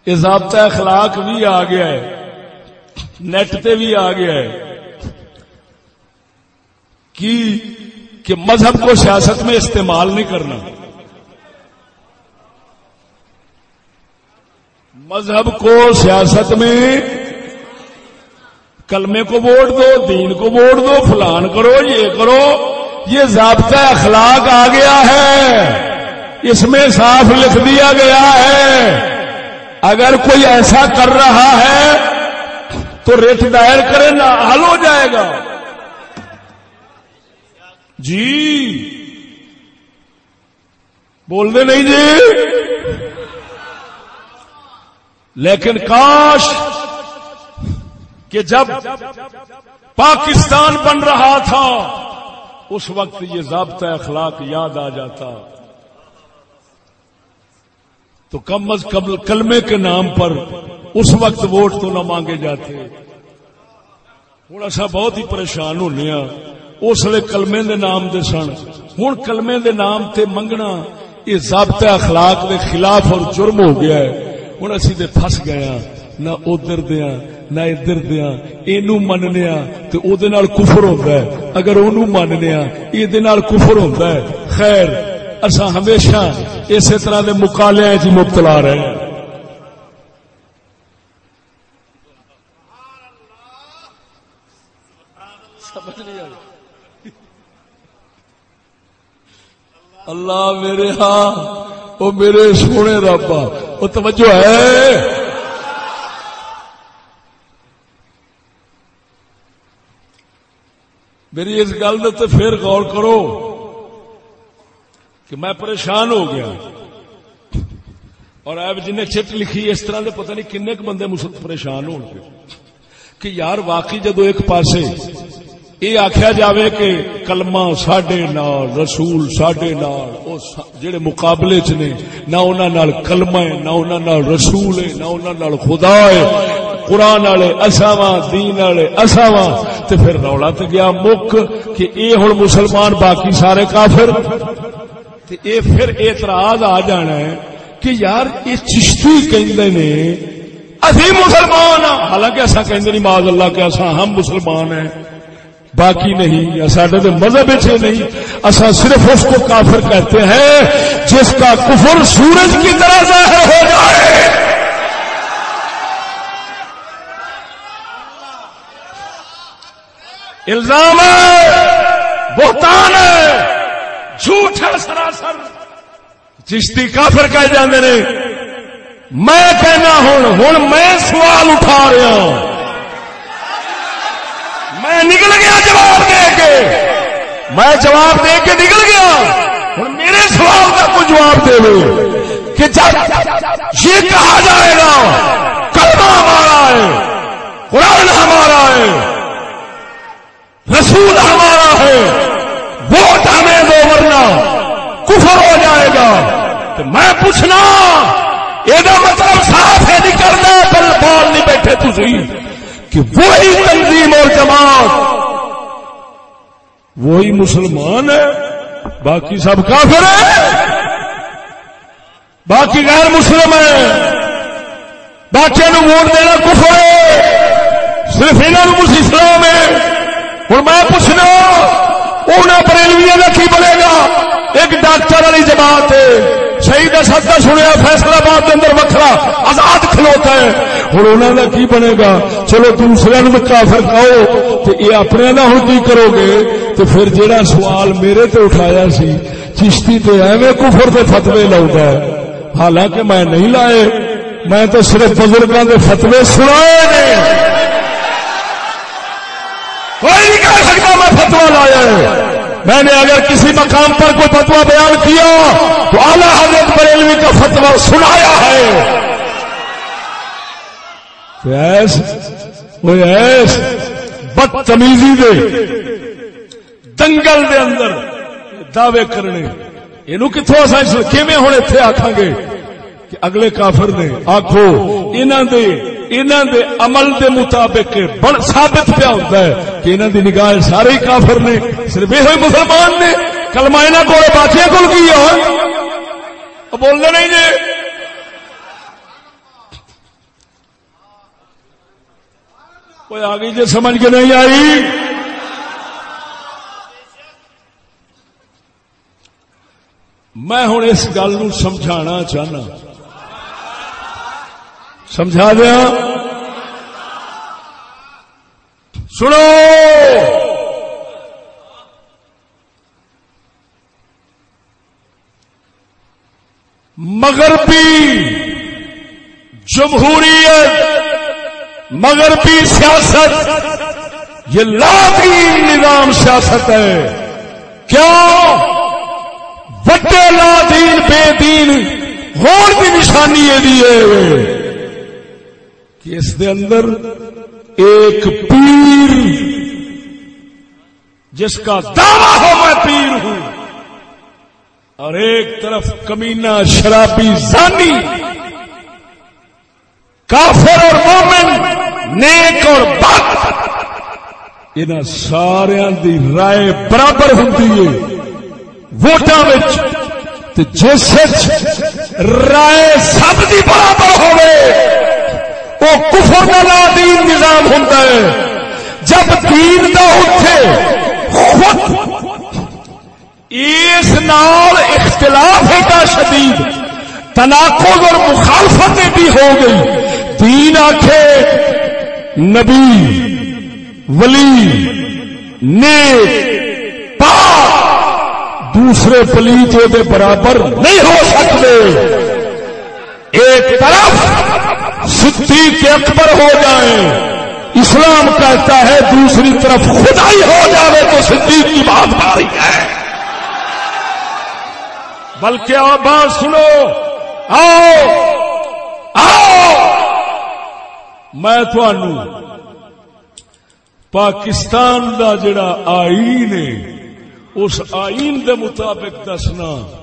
یہ ضابطہ اخلاق بھی آ گیا ہے۔ نیٹ تے بھی آ گیا ہے۔ کی کہ مذہب کو سیاست میں استعمال نہیں کرنا۔ مذہب کو سیاست میں کلمے کو ووٹ دو، دین کو ووٹ دو، فلان کرو، یہ کرو۔ یہ ضابطہ اخلاق آ گیا ہے۔ اس میں صاف لکھ دیا گیا ہے۔ اگر کوئی ایسا کر رہا ہے تو ریٹ دائر کرے نا، حل ہو جائے گا۔ جی۔ بول دے نہیں جی۔ لیکن کاش کہ جب پاکستان بن رہا تھا اس وقت یہ ضابطہ اخلاق یاد آ جاتا۔ تو کم از کم کلمے کے نام پر اس وقت ووٹ تو نہ مانگے جاتے۔ ہوں اصا بہت ہی پریشان ہونے ہاں۔ اس لیے کلمے دے نام دے سن۔ ہوں کلمے دے نام تے منگنا یہ ضابطہ اخلاق دے خلاف اور جرم ہو گیا ہے۔ ہوں اسی دے پھس گئے ہاں۔ نہ ادھر دیا نہ ادھر دیا اینو مننے تو او دے نال کفر ہوتا ہے۔ اگر اونو مننے دے نال کفر ہوتا ہے۔ خیر اسا ہمیشہ اسی طرح دے مقالے جی مبتلا رہے ہیں۔ اللہ میرے ہاں وہ میرے سونے رابا وہ توجہ ہے۔ میری اس گل پھر غور کرو کہ میں پریشان ہو گیا اور اب جن چٹ لکھی اس طرح پتہ نہیں کنے بندے پریشان ہو کہ یار واقعی جدو ایک پاسے یہ آخیا جاوے کہ کلمہ ساڈے نال، رسول ساڈے نال جڑے مقابلے چ نے، نہ انہاں نال کلمہ ہے، نہ انہاں نال رسول ہے، نہ انہاں نال خدا ہے قرآن والے اساواں دین والے اساواں تے پھر رولا تے گیا مک کہ اے ہن مسلمان باقی سارے کافر۔ تے اے پھر اعتراض آ جانا ہے کہ یار یہ چشتی کہندے نے، اسی مسلمان ہاں۔ حالانکہ ایسا کہندے نہیں، معاذ اللہ کہ ایسا ہم مسلمان ہیں۔ باقی نہیں سڈے تو مذہب نہیں۔ اصا صرف اس کو کافر کہتے ہیں جس کا کفر سورج کی طرح ظاہر ہو جائے۔ الزام ہے، بہتان ہے، جھوٹ ہے سراسر۔ چشتی کافر کہہ جاندے نے، میں کہنا ہوں ہوں میں سوال اٹھا رہا ہوں۔ میں نکل گیا جواب دے کے۔ میں جواب دے کے نکل گیا۔ ہوں میرے سوال کا کوئی جواب دے دو۔ کہ جب یہ کہا جائے گا، کلمہ ہمارا ہے، قرآن ہمارا ہے رسول ہمارا ہے۔ ووٹ ہمیں دو ورنہ کفر ہو جائے گا۔ تو میں پوچھنا یہ مطلب صاف ہے نکلنا بل بال نہیں بیٹھے تھی کہ وہی تنظیم اور جماعت۔ وہی مسلمان ہے، باقی سب کافر ہے باقی غیر مسلم ہے باقی نو ووٹ دینا کفر ہے۔ صرف انہوں اسلام ہے۔ ہوں میں پوچھنا انہیں بریلویا کا کی بنے گا؟ ایک ڈاکٹر والی جماعت ہے، شہید سب کا سنیا فیصلہ باد کے اندر وکرا آزاد کھلوتا ہے۔ ہوں انہوں کا کی بنے گا؟ چلو دوسرے نو کافر کہو تو یہ اپنے نہ ہوں کی کرو گے؟ تو پھر جہاں سوال میرے تے اٹھایا سی، چشتی تو ایویں کفر کے فتوے لاؤں ہے۔ حالانکہ میں نہیں لائے، میں تو صرف بزرگوں کے فتوے سنائے نے کوئی نہیں کہہ سکتا میں فتوا لایا ہے۔ میں نے اگر کسی مقام پر کوئی فتوا بیان کیا تو اعلی حضرت بریلوی کا فتوا سنایا ہے۔ ایس ایس، بدتمیزی دے، دنگل دے اندر دعوے کرنے۔ یہ کتوں کیون ہوں اتنے آخان گے کہ اگلے کافر نے آخو انہوں دے انہوں دے عمل دے مطابق بڑ ثابت پیا ہوتا ہے کہ انہوں دی نگاہ سارے ہی کافر نے، صرف یہ مسلمان نے۔ کلما کو باقی کول کی بولنے نہیں جی۔ کوئی آگے جی سمجھ کے نہیں آئی؟ میں ہوں اس گل سمجھانا چاہنا۔ سمجھا دیا؟ سنو! مغربی جمہوریت، مغربی سیاست، یہ لادین نظام سیاست ہے۔ کیوں بڑے لادین بے دین ہون کی نشانی یہ کہ اس دے اندر ایک پیر جس کا دعوی ہو میں پیر ہوں، اور ایک طرف کمینا شرابی زانی، کافر اور مومن، نیک اور بد۔ ان سارا دی رائے برابر ہوں ووٹان جس رائے سب دی برابر ہوئے وہ کفر کا دین نظام ہوں جب دین دا اٹھے، خود اس نال اختلاف کا شدید۔ تناقض اور مخالفت بھی ہو گئی۔ دین آخے نبی، ولی، نیک پا دوسرے پلیت برابر نہیں ہو سکتے۔ ایک طرف صدیق اکبر ہو جائیں، اسلام کہتا ہے دوسری طرف خدائی ہو جائے تو صدیق کی بات بھاری ہے۔ بلکہ اور بات سنو، آؤ آؤ۔ میں تھانوں پاکستان دا جڑا آئین ہے، اس آئین دے مطابق دسنا۔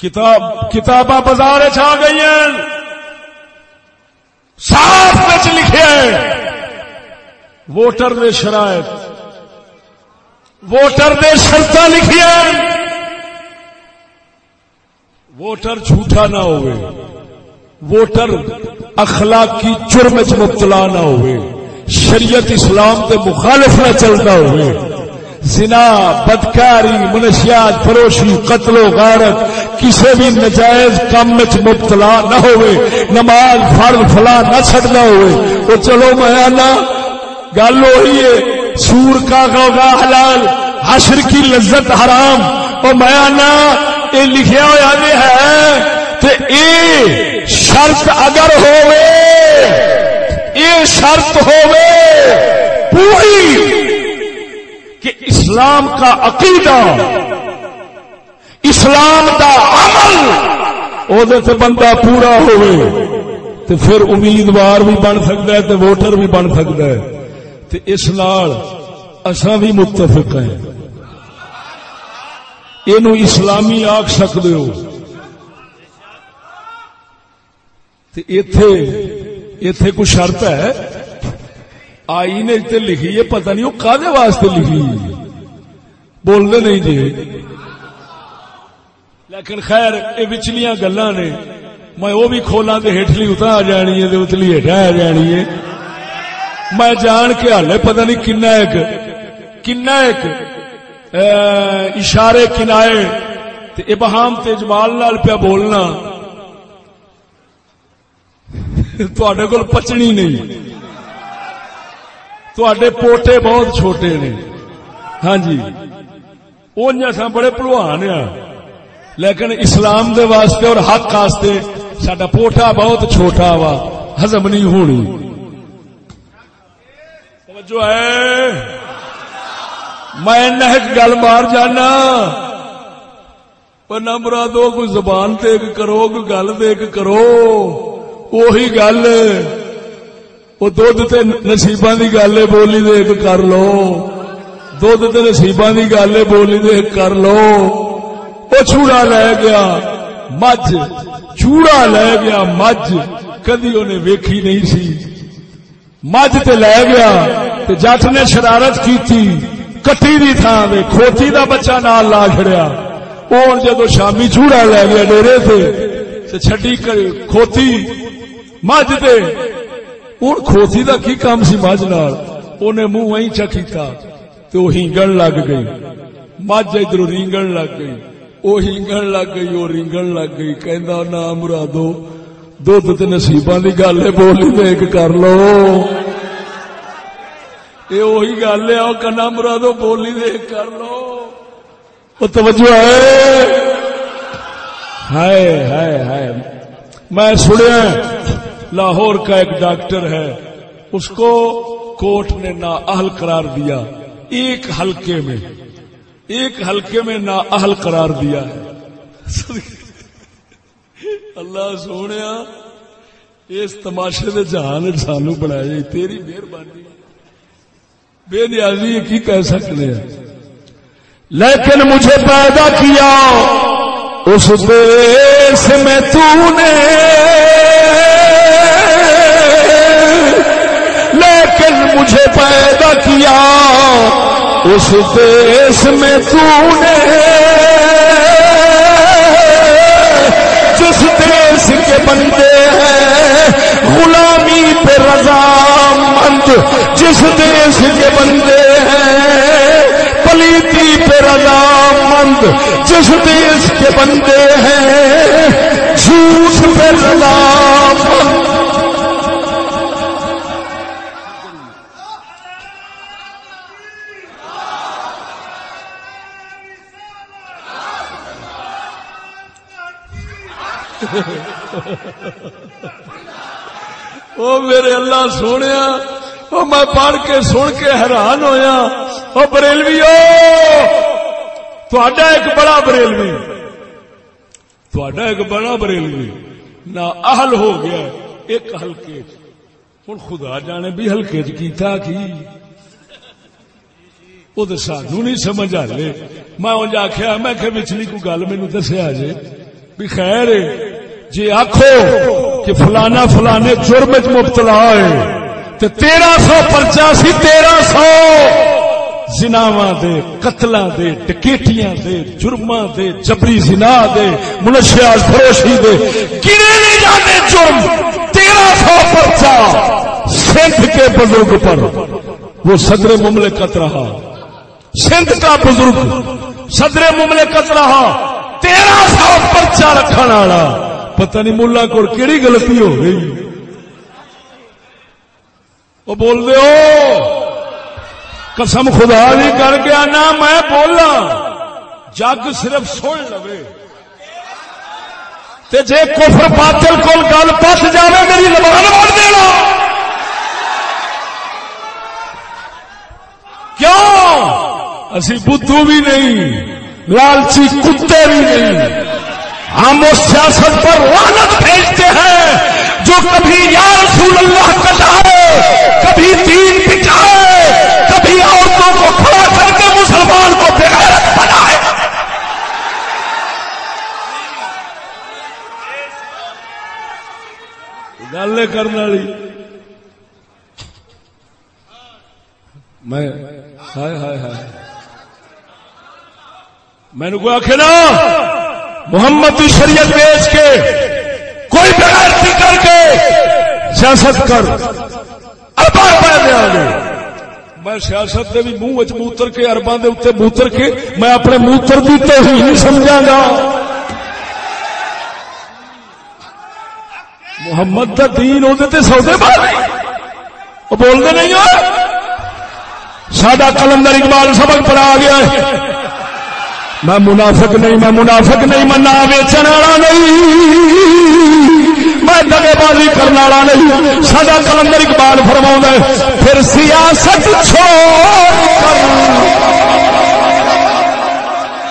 کتاب کتاباں بازار چ گئی ہیں۔ صاف بچ لکھے ووٹر دے شرائط۔ ووٹر دے شرط لکھیا ووٹر جھوٹا نہ ہوئے۔ ووٹر اخلاقی جرم چ مبتلا نہ ہوئے۔ شریعت اسلام کے مخالف نہ چلتا ہوئے۔ زنا، بدکاری، منشیات، فروشی، قتل و غارت کسی بھی نجائز کام مبتلا نہ ہوئے، نماز فرض فلا نہ چڑنا ہوئے۔ وہ چلو میں آنا گل وہی ہے، سور کا گوگا حلال، حشر کی لذت حرام۔ اور میں آنا یہ لکھیا ہوا بھی ہے، تے اے شرط اگر ہوئے، اے شرط ہوئے، پوری کہ اسلام کا عقیدہ، اسلام کا عمل وہ بندہ پورا ہوئے تو پھر امیدوار بھی بن سکتا ہے تو ووٹر بھی بن سکتا ہے۔ تو اس نال اصا بھی متفق ہیں۔ یہ اسلامی آخ سکتے ہو۔ اتے کوئی شرط ہے؟ آئی نے لکھی ہے، پتہ نہیں وہ کدے واسطے لکھی بولنے نہیں جی لیکن خیر، یہ بچلیاں گلا نے۔ میں وہ بھی کھولا تو ہیٹلی اتنا آ جانی ہے اتلی ہیٹا آ جانی ہے۔ میں جان کے ہالے پتہ نہیں کنا ایک کنا ایک اشارے کنائے۔ تے ابہام تجمال نال پیا بولنا۔ <laughs> تھوڑے کو پچنی نہیں۔ تھوڑے پوٹے بہت چھوٹے نے ہاں جی اُن بڑے پلوان ہاں لیکن اسلام دے واسطے اور حق واسطے سڈا پوٹا بہت چھوٹا وا ہزم نہیں ہونی جو ہے میں گل مار جانا پر نمبر دو کوئی زبان دیکھ کرو کوئی گل دیکھ کرو وہی گل وہ دھد نصیباں کی گل بولی دیکھ کر لو۔ دھد نصیباں کی گل بولی دیکھ کر لو۔ وہ چوڑا لے گیا، مجھ۔ چوڑا لے گیا، مجھ۔ کدی انہیں ویکھی نہیں سی۔ مجھ تے لے گیا تے جٹ نے شرارت کی کٹی دی تھان میں کھوتی دا بچہ نال لا چڑیا وہ جدو شامی چوڑا لے گیا ڈیرے سے چڈی کھوتی۔ مجھ تے ہوں کھوتی دا کی کام سی مجھ نال انہیں منہ وہیں چکیتا تو وہ ہینگن لگ گئی مجھ ادھر رینگن لگ گئی وہ ہنگن لگ گئی وہ رنگن لگ گئی کہ نام مرادو دھد نصیباں کی گل ہے بولی دیکھ کر لو یہ وہی گل ہے کنا مرادو بولی دیکھ کر لو وہ توجہ ہے ہائے ہائے ہائے میں سنیا لاہور کا ایک ڈاکٹر ہے، اس کو کوٹ نے نا اہل قرار دیا، ایک حلقے میں۔ ایک حلقے میں نا اہل قرار دیا ہے۔ اللہ سونے، اس تماشے دے جہان سانو بنایا تیری مہربانی۔ بے نیازی کی کہہ سکتے ہیں۔ لیکن مجھے پیدا کیا، اس دیش میں تو نے لیکن مجھے پیدا کیا، اس دیش میں تو نے، جس دیش کے بندے ہیں، غلامی پہ رضا مند جس دیش کے بندے ہیں، پلیتی پہ رضا مند جس دیش کے بندے ہیں، جھوٹ پہ رضا میرے اللہ سونے وہ میں پڑھ کے سن کے حیران ہویا وہ بریلوی تھوڑا ایک بڑا بریلوی تھوڑا ایک بڑا بریلوی نہ اہل ہو گیا، ایک ہلکے ہوں خدا جانے بھی ہلکے چیتا کی۔ وہ تو سانو نہیں سمجھ آ لے میں انج آخیا میں کہ پچھلی کوئی گل مینو دسیا جی بھی خیر جی آخو کہ فلانا فلانے جرم چ مبتلا ہوئے۔ تو تیرہ سو پرچا سی تیرہ سو۔ زناواں دے، قتلاں دے ٹکیٹیاں دے، جرماں دے، جبری زنا دے منشیات فروشی دے۔ گنے نہیں جانے جرم۔ تیرہ سو پرچا سندھ کے بزرگ پر۔ وہ صدر مملکت رہا۔ سندھ کا بزرگ صدر مملکت رہا۔ تیرہ سو پرچا رکھنے والا۔ پتہ نہیں ملا کو کیڑی غلطی ہو گئی۔ وہ بول دے ہو قسم خدا بھی کر گیا نہ میں بولا جگ صرف سن لو جے کفر باطل کو گل پس جائے میری زبان مار دینا۔ کیوں؟ اسی بدھو بھی نہیں، لالچی کتے بھی نہیں۔ ہم اس سیاست پر رانت بھیجتے ہیں جو کبھی یا رسول اللہ کٹائے کبھی دین پچھائے کبھی عورتوں کو کھڑا کر کے مسلمان کو بغیرت بنائے۔ گل کرنے والی۔ میں ہائے ہائے ہائے۔ میں نے کو آخ نا؟ محمد کی شریعت بیچ کے، کوئی بغیر کر کے سیاست کر۔ اربا روپئے دیا گے میں سیاست کے بھی منہ موتر کے اربا کے اتنے موتر کے، میں اپنے موتر کی تو ہی نہیں سمجھا گا محمد کا دین وہ سودے وہ بولتے نہیں ہو۔ سڈا کلندر اقبال سبق پڑھا گیا ہے۔ میں منافق نہیں، میں منافق نہیں، میں نہ ویچن والا نہیں۔ میں دگے بازی کرنے والا نہیں۔ سدا کلندر اقبال فرما پھر سیاست چھوڑ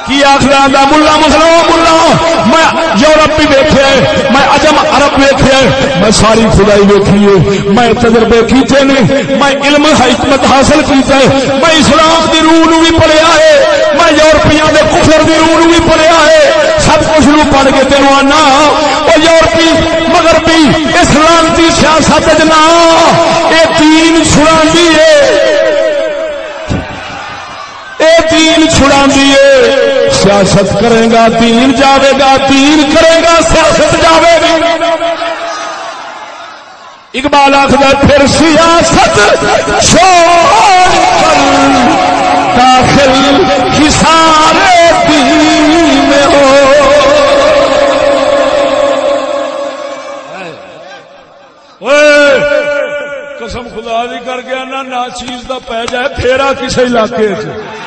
کی آخر ملا مسلم ملا۔ میں یورپ بھی ویخیا میں اجم عرب ویخیا میں ساری خدائی ویکھی ہے۔ میں تجربے کیتے نے۔ میں علم حکمت حاصل کیتا ہے۔ میں اسلام دی روح نو بھی پڑھیا ہے۔ میں یورپیاں دے کفر دی روح نو بھی پڑھیا ہے۔ سب کچھ نو پڑھ کے تینوں آنا۔ وہ یورپی مگر بھی اسلام کی سیاست جنا یہ دین چھڑا ہے۔ اے دین چھڑا دیے سیاست کرے گا تین جاوے گا تین کرے گا، سیاست جاوے گا اقبال آخر پھر سیاست داخل میں ہو۔ قسم خدا بھی کر گیا نہ چیز کا پی جائے پھیرا کسی علاقے سے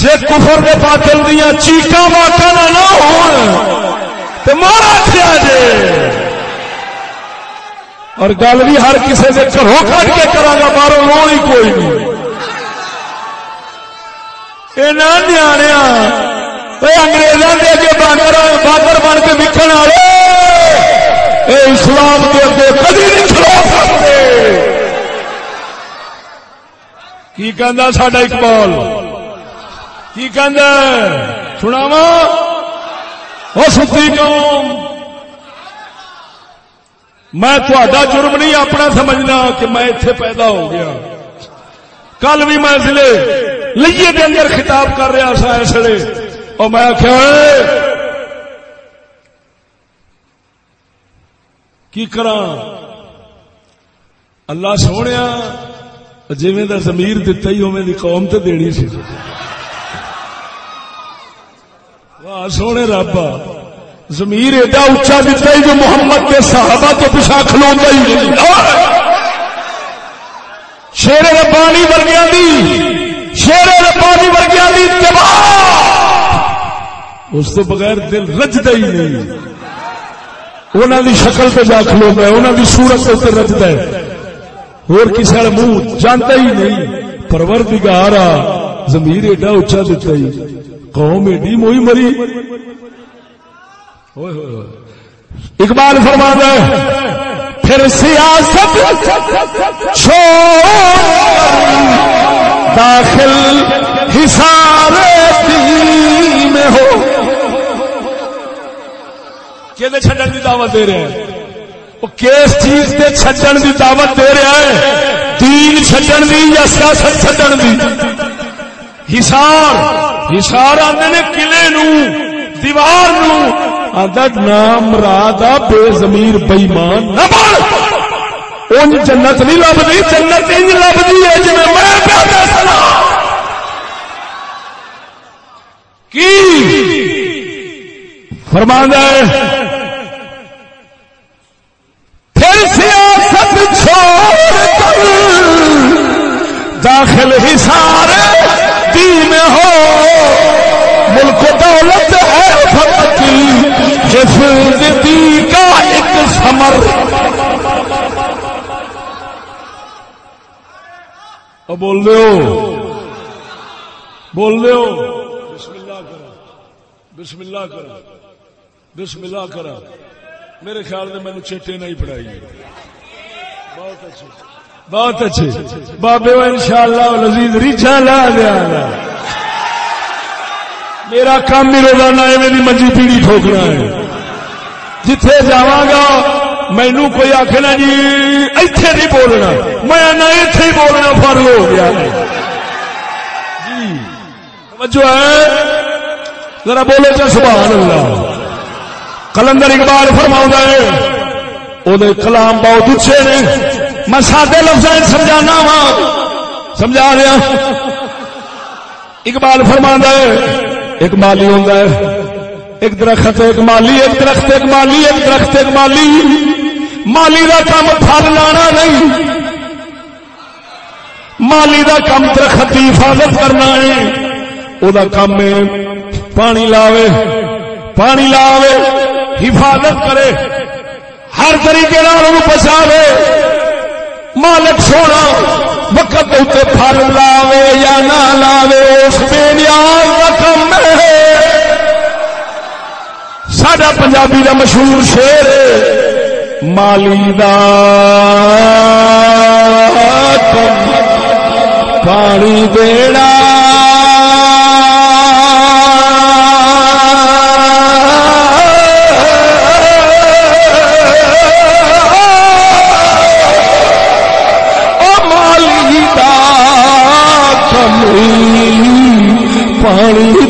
جی کفر دے باطل دیا چیقا واقع نہ ہو مارا کیا جے۔ اور گل بھی ہر کسی سے گھروں کٹ کے کرا گا باہر رو ہی کوئی نہیں۔ نیا انگریزوں کے اگے باندر باندر بن کے وکن والے اسلام کے اگے کدی نہیں چلو سکتے۔ کی کہہ سا اقبال؟ کی سناوا وہ ستی قوم۔ میں تھوڑا جرم نہیں اپنا سمجھنا کہ میں اتنے پیدا ہو گیا۔ کل بھی میں ضلع لیے کے اندر خطاب کر رہا سا اس لیے اور میں آخیا کی کرا اللہ سونے جی زمیر دتا ہی اوے قوم تو دینی سی۔ سونے رب زمیر ایڈا اچا دتا ہی جو محمد کے صحابہ تو پیچھا کھلوا ہی شیر ربانی ورگیا دی، شیر ربانی ورگیا دی اس تو بغیر دل رجد ہی نہیں۔ انہوں دی شکل پہ جا کھلوتا ہے انہوں دی صورت پہ رچتا ہے۔ اور کسی والے منہ جانتا ہی نہیں۔ پروردگارا زمیر ایڈا اچا دیتا ہی۔ قوم ایڈی موئی مری۔ اقبال فرما ہے، پھر سیاست چھوڑ داخل حسار دین میں ہو۔ کہ چھڈن کی دعوت دے رہے ہیں؟ وہ کس چیز سے چھڈن کی دعوت دے رہا ہے دین چھڈن دی یا سیاست چھڈن دی؟ ہسار ہسار آدھے نے قلعے نو، دیوار نو۔ آدھا نام رات بے زمیر بئیمان نہ بڑھ اونج جنت نہیں لبدی، جنت انج لبدی ہے جی میں پیا فیصلہ کی؟ فرمانا ہے، پھر سیاست چھوڑ کر داخل ہی سارے دین ہو ملک دولت ہے فقط حفظ دی کا ایک سمر بول دے ہو۔ بول دے ہو۔ بسم اللہ کرا بسم اللہ کرا بسم اللہ کرا میرے خیال میں مینو چیٹے نہیں پڑھائی۔ بہت اچھے بہت اچھے بابے ان شاء اللہ لذیذ ریچا لا دیا۔ میرا کام ہی روزانہ ہے، میری منجی پیڑی ٹھوکنا ہے۔ جتھے جاواں گا مینو کوئی آخنا جی ایتھے نہیں بولنا۔ میں نہ ایتھے ہی بولنا فرض ہو گیا۔ جی۔ توجہ ہے؟ ذرا بولو چا سبحان اللہ۔ کلندر اقبال فرما ہے وہ کلام بہت اچھے نے۔ میں سادے لفظ سمجھانا وا۔ سمجھا رہا اقبال فرما ہے ایک مالی ہوتا ہے۔ ایک درخت ایک مالی، ایک درخت ایک مالی، ایک درخت ایک مالی۔ مالی کا کام پھل لانا نہیں۔ مالی کا کام درخت کی حفاظت کرنا ہے۔ وہ کام پانی لاوے پانی لاوے، حفاظت کرے۔ ہر طریقے بچا مالک سونا، وقت اتنے پھل لاوے یا نہ لاوے، اس بے نیاز کا کم ہے۔ سڈا پنجابی کا مشہور شیر مالی دا پانی دینا۔ پانی دینا پھر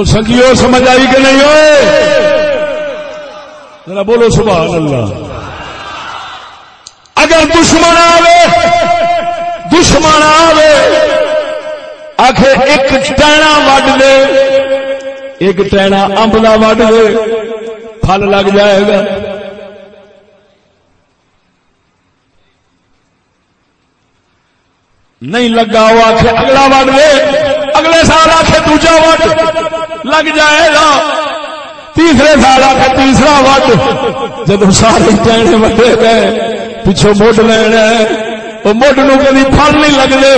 اور سمجھ آئی کہ نہیں ہوئے؟ ذرا بولو سبحان اللہ۔ اگر دشمن آوے دشمن آوے، آخر ایک ٹائنا وڈ دے، ایک ٹائنا امب کا وڈ دے، پھل لگ جائے گا۔ نہیں لگا، وہ آخ اگلا وڈ دے۔ اگلے سال آخ دوجا وڈ لگ جائے گا۔ تیسرے سال آ تیسرا وڈ جب سارے ٹہنے وڈے گئے پچھو مڈ لینا وہ مڈ نو کبھی پھل نہیں لگتے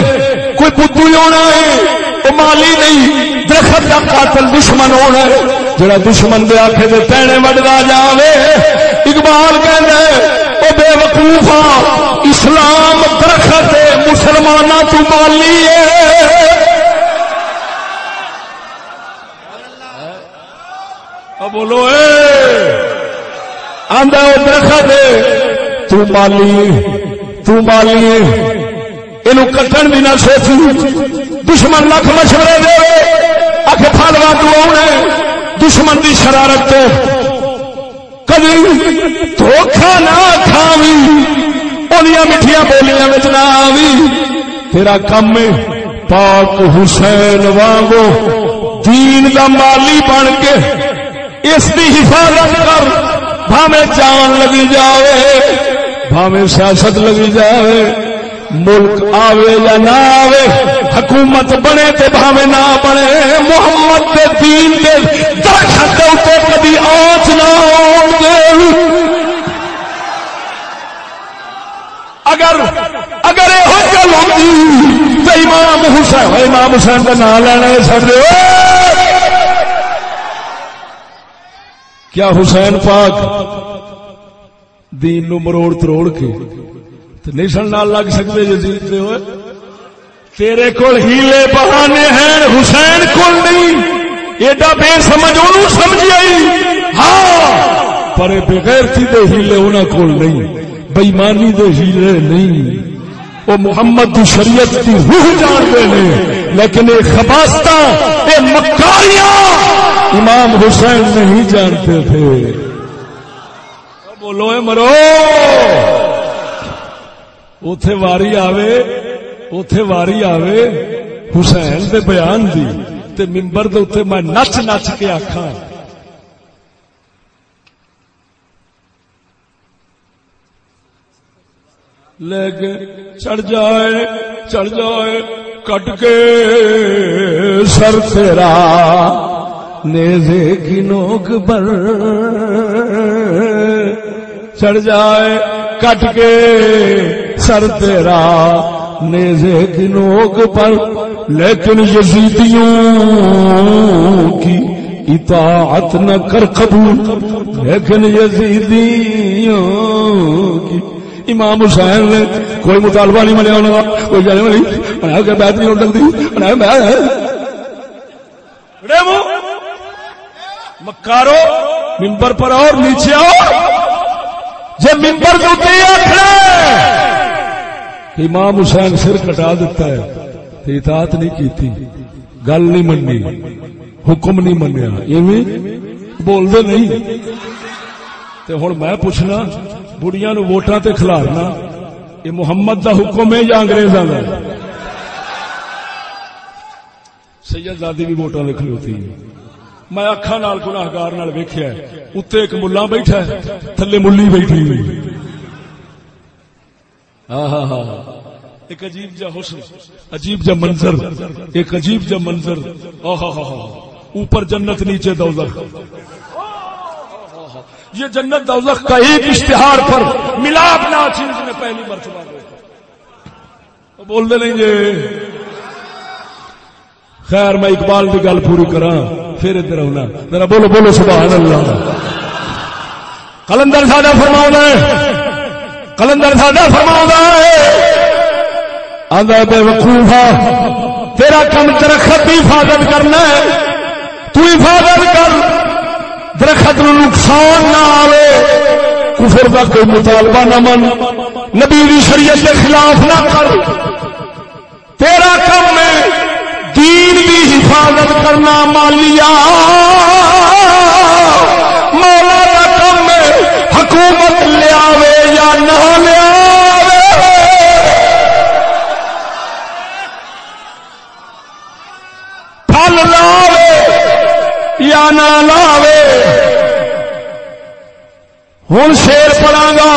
کوئی پتو ہی ہونا ہے۔ وہ مالی نہیں، درخت کا قاتل دشمن ہونا ہے۔ جڑا دشمن دے آخے دے ٹہنے وڈا جاوے۔ اقبال کہنا وہ بے وقوفا اسلام درخت مسلمانوں تو مالی ہے۔ بولو آدھا درخت تو مالی تو مالی۔ یہ کٹن بھی نہ سوچی۔ دشمن لکھ مشورے دے۔ اک فلوا تو دشمن کی شرارت کبھی دھوکھا نہ کھاوی انیا میٹھیا بولیاں نہ آوی۔ تیرا کم پاک حسین وانگو۔ دین دا مالی بن کے اس کی حفاظت کر بھاوے جان لگی جائے بھاوے سیاست لگی جائے ملک آوے یا نہ آوے، حکومت بنے تے بھاوے نہ بنے، محمد دے دین دے درخت دے کبھی آنچ نہ اگر اگر یہ گل ہوتی جی، تو امام حسین امام حسین کا نام لینا چڑھ سر کیا حسین پاک دین نو مروڑ تروڑ کے نہیں سن نال لگ سکتے جزید دے ہوئے؟ تیرے کول ہیلے بہانے ہیں، حسین کول نہیں۔ ایڈا بے سمجھ انہوں سمجھ آئی۔ ہاں پر بغیر تھی دے ہیلے انہوں کول نہیں۔ بےمانی دے ہیلے نہیں۔ وہ محمد کی شریعت کی روح جانتے ہیں، لیکن یہ خباستہ یہ مکاریاں۔ امام حسین نہیں جانتے تھے۔ بولو مرو۔ اتے واری آوے اتے واری آوے حسین دے بیان دی تے ممبر دے اتنے میں نچ نچ کے آخا لے کے چڑھ جائے چڑھ جائے، کٹ کے سر تیرا۔ نیزے کی نوک پر چڑھ جائے، کٹ کے سر تیرا نیزے کی نوک پر۔ لیکن یزیدیوں کی اطاعت نہ کر قبول، لیکن یزیدیوں کی۔ امام حسین نے کوئی مطالبہ نہیں منیا انہوں نے کوئی جانے والی بیت نہیں ہو سکتی مکارو ممبر پر اور نیچے آؤ۔ جب ممبر کو امام حسین سر کٹا دیتا ہے اطاعت نہیں کی گل نہیں مننی، حکم نہیں منیا۔ بول دے نہیں۔ تو ہوں میں پوچھنا، بڑیاں نو ووٹاں تے کھلارنا، یہ محمد دا حکم ہے یا انگریزاں دا؟ سید زادی بھی ووٹاں لکھ ہوتی ہے میں اکھا نال گناہگار نال ویکھیا ہے۔ اتنے ایک ملا بیٹھا ہے، تھلے ملی بیٹھی۔ ہوئی ہاں ہاں ایک عجیب جا حسن، عجیب جا منظر، ایک عجیب جا منظر۔ اوپر جنت، نیچے دوزخ۔ یہ جنت، دوزخ کا ایک اشتہار پر ملاپ نہ چیز نے پہلی مرتبہ بول دے نہیں جی۔ خیر میں اقبال کی گل پوری کرا پھر ادھر آنا میرا بولو بولو سبحان اللہ کلندر ساڈا فرما کلندر ساڈا فرما آدھا بے وقوفا تیرا کم درخت کی حفاظت کرنا ہے۔ تو حفاظت کر۔ درخت نو نقصان نہ آئے کفر کا کوئی مطالبہ نہ من۔ نبی شریعت کے خلاف نہ کر۔ تیرا کم ہے۔ دین کی حفاظت کرنا مالیا مولا کا کم حکومت لیا یا نہ لیا پھل لاوے یا نہ لاوے۔ ہوں شیر پڑا گا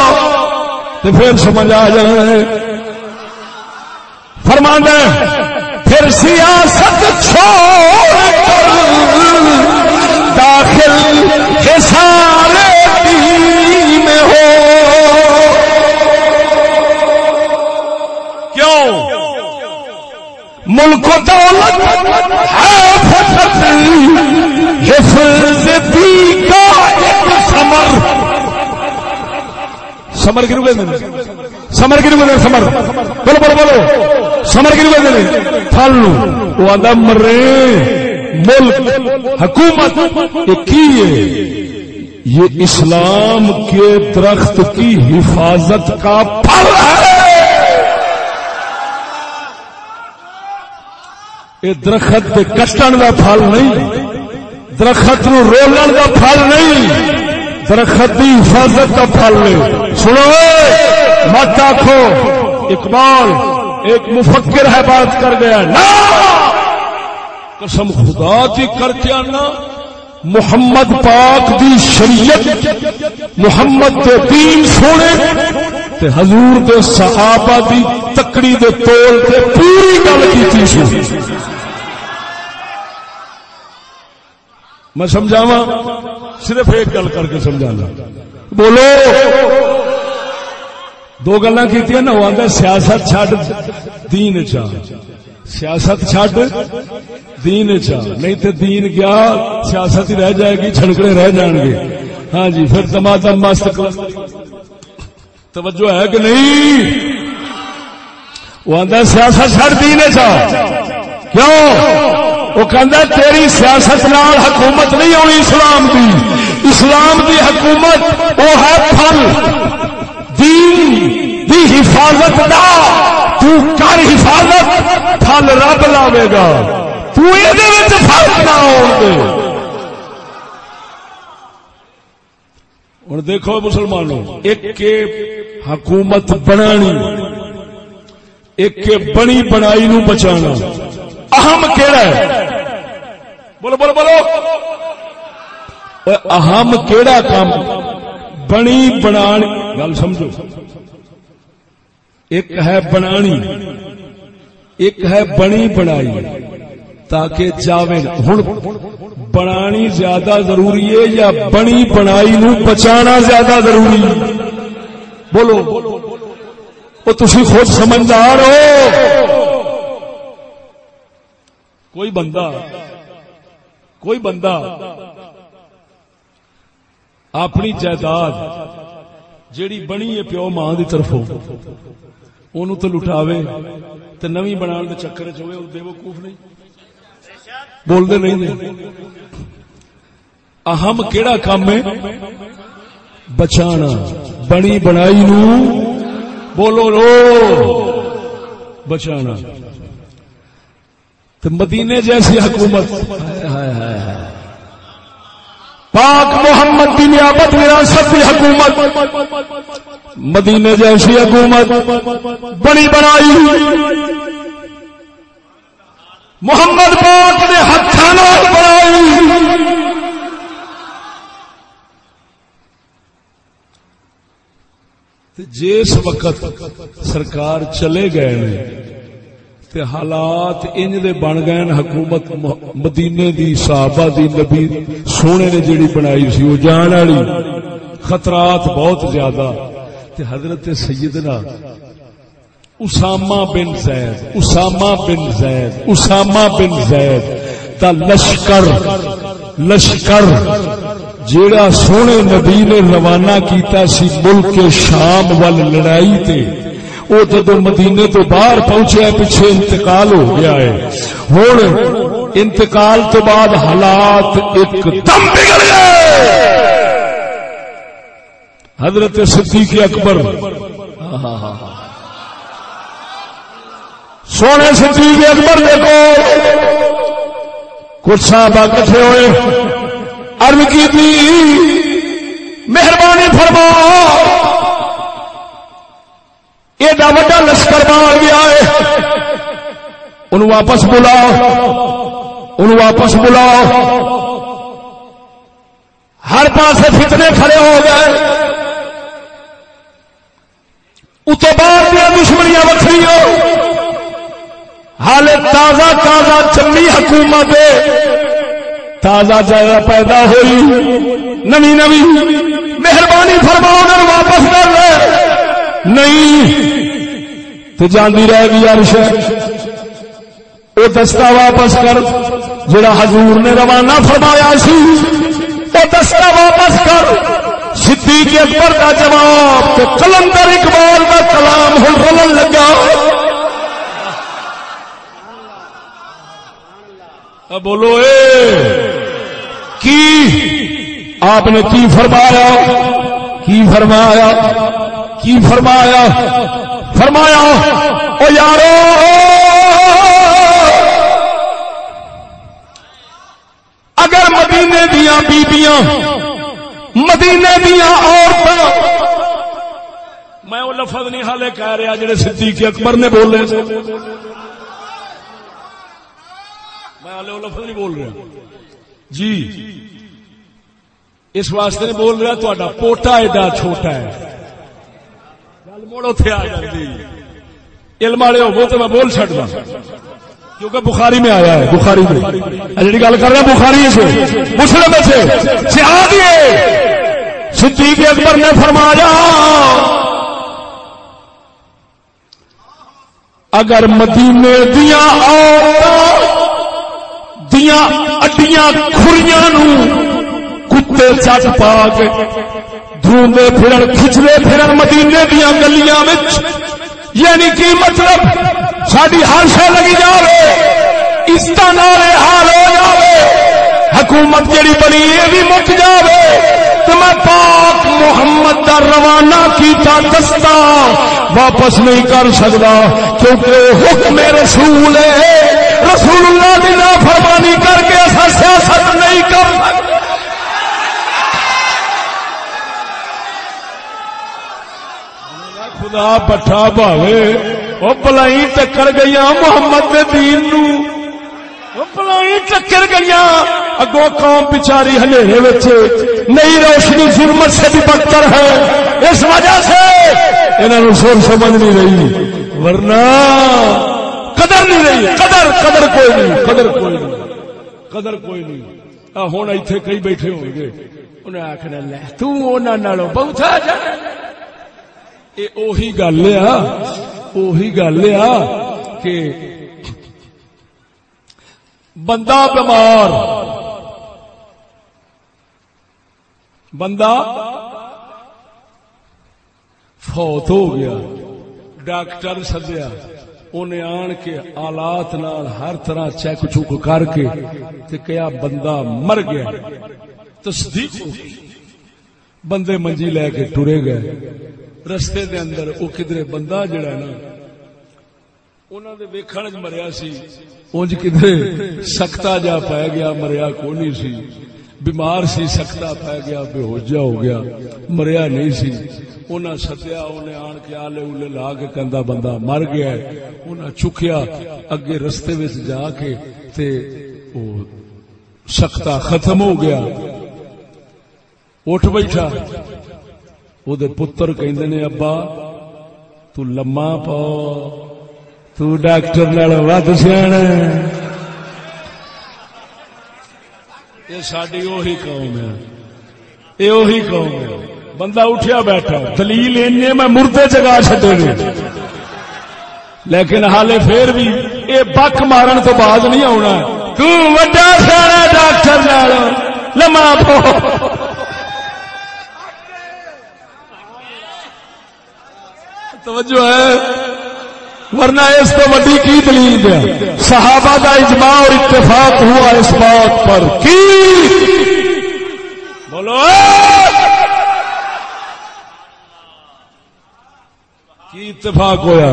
تو پھر سمجھ آ جائے۔ فرماندہ سیاست چھوڑ کر داخل سارے میں ہو۔ کیوں؟ ملک و دولت ہے حفظ دی کا ایک سمر سمر گرو گئے سمر گرو گئے سمر بولو بولو بولو۔ سمر کے نہیں پھل وہ آدھا مرے ملک، حکومت کی ہے؟ یہ اسلام کے درخت کی حفاظت کا پھل ہے۔ یہ درخت کے کٹن کا پھل نہیں۔ درخت نو رولن کا پھل نہیں۔ درخت کی حفاظت کا پھل نہیں۔ سنو۔ مت آخو اقبال ایک مفکر ہے بات کر گیا نا قسم خدا کی کر کے آنا، محمد پاک دی شریعت، محمد دے دین سونے، تے حضور دے صحابہ دی تکڑی دے تول تے پوری گل کی سی۔ میں سمجھاوا صرف ایک گل کر کے سمجھانا۔ بولو! دو گلا کی نا، وہ سیاست چڈ دین چاہ سیاست چڈ دین چا۔ نہیں تو دین گیا، سیاست ہی رہ جائے گی، چھڑکڑے رہ جان گے۔ ہاں جی پھر تمادم مست توجہ ہے کہ نہیں؟ وہ آدھا سیاست چڑ دین چا۔ کیوں؟ وہ کہہ تیری سیاست نال حکومت نہیں ہونی اسلام دی۔ اسلام دی حکومت، وہ ہے پھل۔ دین دی حفاظت دا۔ تو کر حفاظت، پھل رب لاوے گا۔ تو فرق نہ ہوں دیکھو مسلمانوں، ایک کے حکومت بنانی، ایک کے بنی بنائی نو بچانا۔ اہم کہڑا ہے؟ بولو بولو بولو۔ اہم کیڑا کام؟ بنی بنا گل سمجھو۔ ایک ہے بنانی، ایک ہے بنی بنائی، تاکہ جاوے۔ ہوں بنانی زیادہ ضروری ہے یا بنی بنائی نو بچانا زیادہ ضروری بولو۔ وہ تھی خود سمجھدار ہو۔ کوئی بندہ کوئی بندہ اپنی جائیداد جیڑی بنی ہے پیو ماں کی طرف اونوں تو لٹاوے تے نوی بنان دے چکر چ ہوئے بے وقوف نہیں۔ بول دے نہیں اہم کیڑا کام ہے؟ بچانا۔ بنی بنائی نو۔ بولو رو۔ بچانا۔ تو مدینے جیسی حکومت۔ ہائے ہائے۔ پاک محمد کی نیابت، وراثت کی حکومت، مدینے جیسی حکومت بڑی بنائی محمد پاک نے ہاتھ بنائی جس وقت سرکار چلے گئے تے حالات انج دے بن گئے حکومت مدینے دی، صحابہ دی، نبی سونے نے جڑی بنائی سی، وہ جان والی۔ خطرات بہت زیادہ۔ تے حضرت سیدنا اسامہ بن زید، اسامہ بن زید، اسامہ بن زید۔ تا لشکر لشکر، جیڑا سونے نبی نے روانہ کیتا سی ملک شام وال لڑائی تے۔ وہ جدو مدینے تو باہر پہنچے پیچھے انتقال ہو گیا ہے۔ ہوں انتقال تو بعد حالات ایک دم بگڑ گئے۔ حضرت صدیق اکبر۔ سونے صدیق اکبر دیکھو کچھ صاحب کٹھے ہوئے۔ ارد کی مہربانی فرماؤ ایڈا وڈا لشکر مار گیا ہے ان واپس بلاؤ۔ ان واپس بلاؤ۔ ہر پاس فتنے کھڑے ہو گئے۔ اتو بعد دیا دشمنیاں وکری حال تازہ تازہ چمی حکومت تازہ جگہ پیدا ہوئی۔ نمی نمی مہربانی فرماؤ واپس کر لے۔ نہیں۔ تو جاندی رہ گئی عرش۔ وہ دستہ واپس کر، جڑا حضور نے روانہ فرمایا سی وہ دستہ واپس کر۔ صدیق اکبر کا جواب تو کلندر اقبال کا کلام ہل بلن لگا۔ بولو، اے، کی؟ آپ نے کی فرمایا؟ کی فرمایا؟ کی فرمایا؟ فرمایا، او یارو! اگر مدینے دیا بیبیاں، مدینے دیا عورتاں، میں وہ لفظ نہیں حالے کہہ رہا جڑے صدیق اکبر نے بولے میں حالے وہ لفظ نہیں بول رہا۔ جی اس واسطے بول رہا تو پوٹا ایڈا چھوٹا ہے۔ گل مڑ اتنے آ جاتی علم والے ہو تو میں بول چڑا کیونکہ بخاری میں آیا ہے، بخاری میں۔ جی گل کر رہا بخاری سے مسلم سے جی صدیق اکبر نے فرمایا، اگر مدینے دیا دیا اڈیاں کھڑیاں نو کتے چٹ پا کے دھوندے پھرن، کھچلے پھرن مدینے دیا گلیاں یعنی کی مطلب؟ ساری ہر شہ لگی جائے اس نالے حال ہو جائے حکومت جڑی بنی یہ بھی مک جائے تو میں پاک محمد دا روانہ کیتا دستا، واپس نہیں کر سکتا کیونکہ حکم رسول ہے۔ رسول اللہ کی نافرمانی کر کے ایسا سیاست نہیں کر سکتے۔ خدا پٹھا پاوے وہ پلائی ٹکر گئی محمد دے دین نو۔ پلائی ٹکر گئی اگو قوم بچاری ہنیرے نئی روشنی ظلمت سے بھی بدتر ہے۔ اس وجہ سے انہوں سور سمجھ نہیں رہی۔ ورنہ قدر نہیں رہی۔ قدر قدر کوئی نہیں۔ قدر کوئی نہیں۔ قدر کوئی نہیں۔ ہوں اتنے کئی بیٹھے ہو گے انہیں آخر لے توں بہت اوہی گل آ، اوہی گل آ، کہ بندہ بیمار، بندہ فوت ہو گیا، ڈاکٹر سدیا انہیں آن کے آلات نال ہر طرح چیک چک کر کے کیا بندہ مر گیا، تصدیق بندے منجی لے کے ٹرے گئے۔ رستے دے اندر وہ کدھر بندہ جڑا نا انہوں نے ویکھن مریا سی۔ اونج کدھر سکتا جا پی گیا مریا کو نہیں سی؟ بیمار سی سکتا پی گیا بے ہوجا ہو گیا مریا نہیں سی۔ انہیں سدیا انہیں آن کے آلے اولے لا کے کندہ بندہ مر گیا انہیں چکیا اگے رستے وچ جا کے تے او سکتا ختم ہو گیا۔ اٹھ بیٹھا۔ او دے پتر کہندے نے ابا تو لما پاؤ تو ڈاکٹر ود سیاح یہ ساری اوہی قوم ہے یہ اوہی قوم ہے بندہ اٹھیا بیٹھا دلیل اینے میں مردے جگا چڈے گے لیکن حالے پھر بھی یہ بک مارن تو بعد نہیں آنا تو وڈا سارا ڈاکٹر لما پو توجہ ہے۔ ورنہ اس تو وڈی کی دلیل دیا صحابہ کا اجماع اور اتفاق ہوا اس بات پر۔ کی؟ بولو۔ کی اتفاق ہوا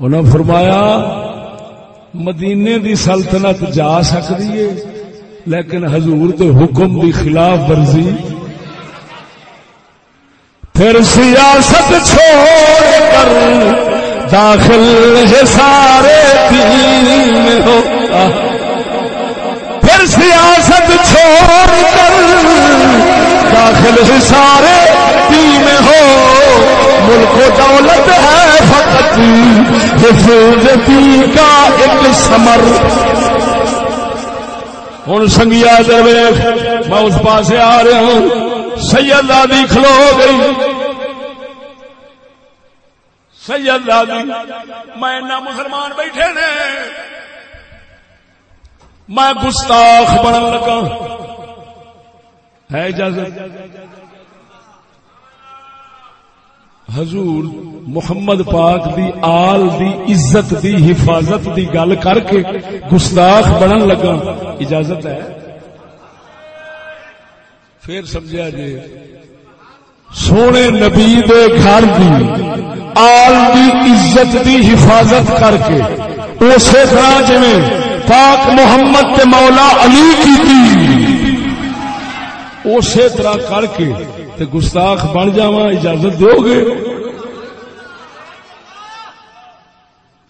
انہوں نے فرمایا، مدینے دی سلطنت جا سکتی ہے، لیکن حضور دے حکم دی خلاف ورزی پھر سیاست چھوڑ کر داخل ہے سارے دین ہو۔ پھر سیاست چھوڑ کر داخل ہے سارے دین ہو۔ ملک و دولت ہے فقط حفظ دین کا ایک سمر ہوں سنگیا درویش، میں اس پاس آ رہا ہوں۔ سید آدی کھلو گئی۔ سید میں مسلمان بیٹھے نے۔ میں گستاخ بن لگا۔ ہے اجازت؟ حضور محمد پاک دی آل دی عزت دی حفاظت دی گل کر کے گستاخ بنن لگا۔ اجازت ہے؟ پھر سمجھا جی سونے نبی دے گھر دی آل دی عزت دی حفاظت کر کے، اسی طرح جی پاک محمد تے مولا علی کی تھی، اسی طرح کر کے تے گستاخ بن جا اجازت دو گے۔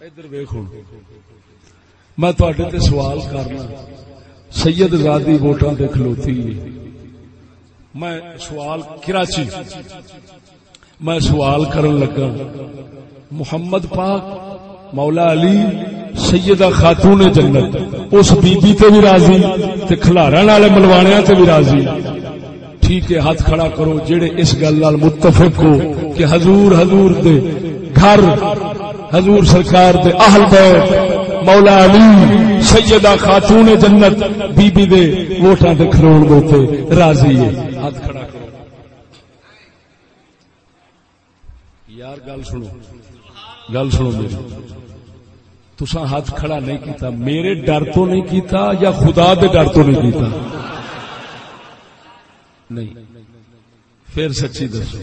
ادھر ویخ میں تے سوال کرنا، سید زادی ووٹاں دے کھلوتی میں سوال، کراچی. میں سوال کرن لگا۔ محمد پاک، مولا علی، سیدہ خاتون جنت، اس بی بی تے بھی راضی، تے کھلارن والے ملوانیاں تے بھی راضی۔ ٹھیک ہے، ہاتھ کھڑا کرو جڑے اس گل نال متفق ہو کہ حضور حضور دے گھر، حضور سرکار دے اہل بیت مولا علی، سیدہ خاتون جنت بی بی دے ووٹاں دے کھلون دے تے راضی ہے۔ ہاتھ کھڑا کرو۔ یار، گل سنو۔ گل سنو میری۔ تسا ہاتھ کھڑا نہیں کیتا، میرے ڈر تو نہیں کیتا یا خدا دے ڈر تو نہیں کیتا؟ نہیں۔ پھر سچی دسو۔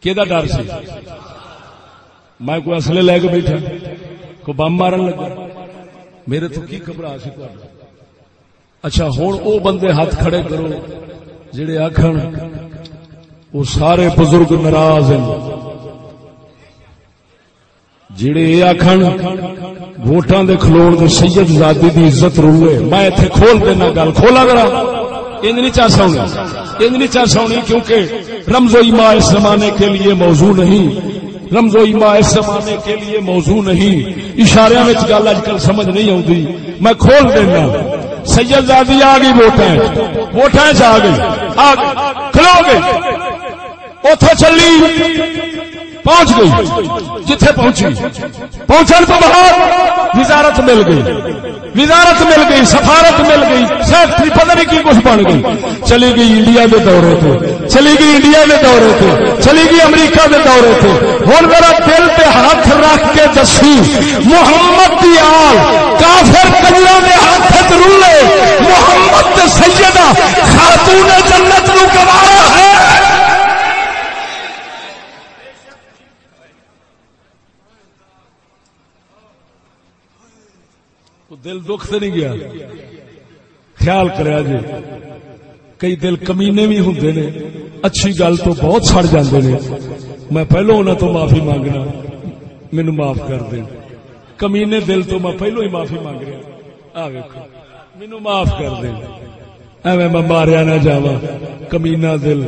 کہ ڈر سی؟ میں کوئی اصلے لے کے بیٹھا، کوئی بم مارن لگا۔ میرے تو کی گھبرا سی اچھا ہوں او بندے ہاتھ کھڑے کرو، جڑے آخر وہ سارے بزرگ ناراض ہیں۔ جڑے یہ آخر ووٹاں دے کھلون دے سید زادی دی عزت روے میں اتنے کھول دینا گل، کھولا کرا انج نہیں چاہ سونی انج نہیں چاہ سونی کیونکہ رمز و ایما اس زمانے کے لیے موضوع نہیں۔ رمز و ایما اس زمانے کے لیے موضوع نہیں۔ اشارے میں گل اج کل سمجھ نہیں آتی میں کھول دینا۔ سید زادی آ گئی ووٹیں ووٹیں چ آ گئی۔ آ گئی۔ کھلو گئی۔ اتو چلی۔ پہنچ گئی۔ جتھے پہنچی؟ پہنچن تو بعد وزارت مل گئی۔ وزارت مل گئی، سفارت مل گئی سیکٹری پتہ نہیں کی کچھ بن گئی۔ چلی گئی انڈیا کے دورے تھے چلی گئی انڈیا کے دورے تھے چلی گئی امریکہ کے دورے تھے ہوں میرا دل پہ ہاتھ رکھ کے دسی، محمد کی آل کافر کلر نے ہاتھ رولے۔ محمد سیدہ خاتون جنت نو گوارا ہے۔ دل دکھ تو نہیں گیا۔ خیال کریا جی کئی دل کمینے بھی ہوں نے۔ اچھی گل تو بہت سڑ جاندے نے۔ میں پہلو انہوں تو معافی مانگنا۔ مینو معاف کر دیں کمینے دل تو میں پہلو ہی معافی مانگ رہا۔ آ ویکو مینو معاف کر دیں ایویں میں ماریا نہ جاوا کمینا دل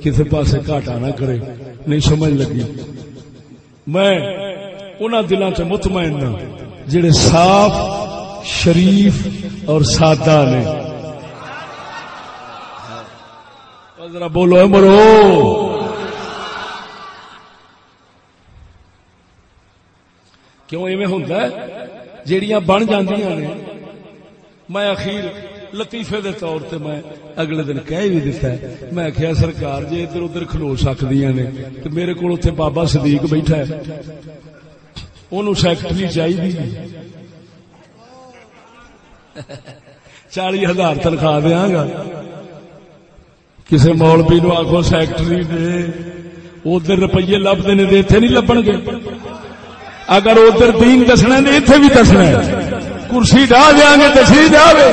کسی پاسے گھاٹا نہ کرے۔ نہیں سمجھ لگی۔ میں انہوں دلوں سے مطمئن ہوں جڑے صاف شریف اور سادہ نے۔ ذرا بولو مرو۔ کیوں ایویں ہوتا ہے؟ جیڑیاں بن جاندیاں نے۔ میں اخیر لطیفے دے طور تے میں اگلے دن کہہ بھی دیتا ہے۔ میں آخیا سرکار جی ادھر ادھر کھلو سکتی نے۔ تو میرے کو اتنے بابا صدیق بیٹھا ہے۔ انہوں سیکٹری چاہیے چالی ہزار تنخواہ دیا گا۔ کسی مولوی نو آخو سیکٹری نے ادھر روپیے لبتے نے اتنے نہیں لبن گے۔ اگر ادھر دین دسنا نے اتنے بھی دسنا کرسی ڈا دیا گے دسی جائے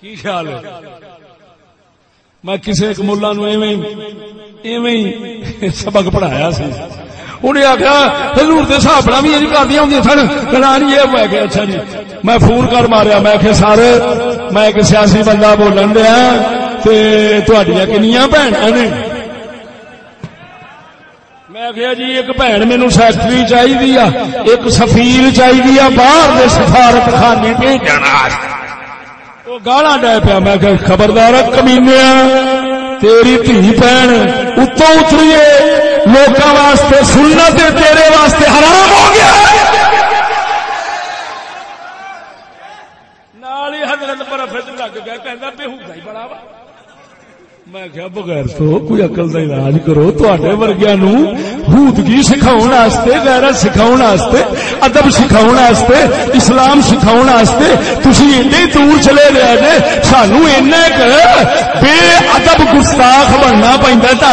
کی خیال ہے؟ میں کسی ایک ملا نو ایویں سبق پڑھایا سی۔ انہیں آخیا حضور دے صحابہ بھی یہ کر دیا ہوں سن کرانی یہ میں کہ اچھا جی میں فون کر ماریا میں کہ سر میں ایک سیاسی بندہ بولن دیا تھوڑی کنیا بھن نے میں کہا جی ایک بھن مینو سیکٹری چاہیے ایک سفیر چاہیے باہر دے سفارت خانے بھیجنا وہ گالا ڈے پیا میں کہ خبردار کمینے تیری دھی بھن اتو اتریے لوگ واسطے سننا تے تیرے واسطے حرام ہو گیا۔ نال ہی حضرت برف لگ گیا کہ بے ہی بڑا میں کیا بغیر تو کوئی اقل کا علاج کرو تے ورگیا نو بھوتگی سکھاؤ غیرت سکھاؤ ادب سکھاؤ اسلام سکھاؤ تھی ایڈے دور چلے گئے جی سانو بے ادب گستاخ بننا پہنتا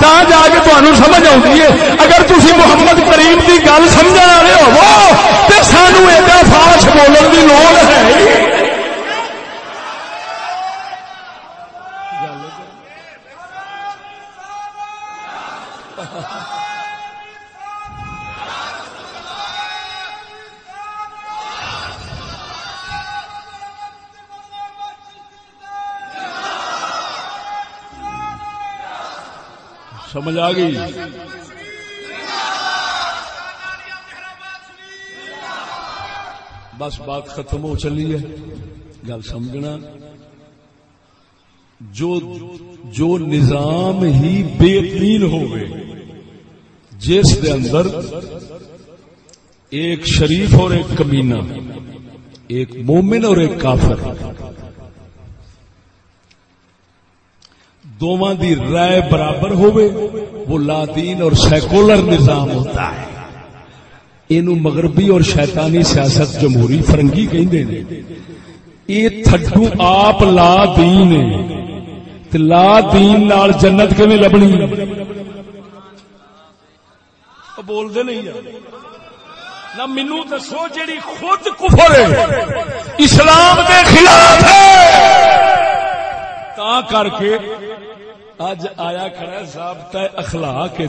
تا جا کے تمہیں سمجھ آتی ہے، اگر تھی محمد کریم کی گل سمجھ والے ہو تو سانو ایڈا فاش بولن کی لوڑ ہے۔ سمجھ آ گئی؟ بس بات ختم ہو چلی ہے۔ گل سمجھنا۔ جو جو نظام ہی بے دین ہوئے، جس دے اندر ایک شریف اور ایک کمینہ، ایک مومن اور ایک کافر دونوں دی رائے برابر ہوئے وہ لادین اور سیکولر نظام ہوتا ہے۔ اینو مغربی اور شیطانی سیاست جمہوری فرنگی کہندے نے۔ یہ تھڈو آپ لا دین تے لا دین نال جنت کیویں لبنی؟ بول دے نہیں نہ مینو دسو جیڑی خود کفر ہے۔ اسلام دے خلاف ہے۔ تا کر کے اج آیا کھڑا ضابطہ اخلاق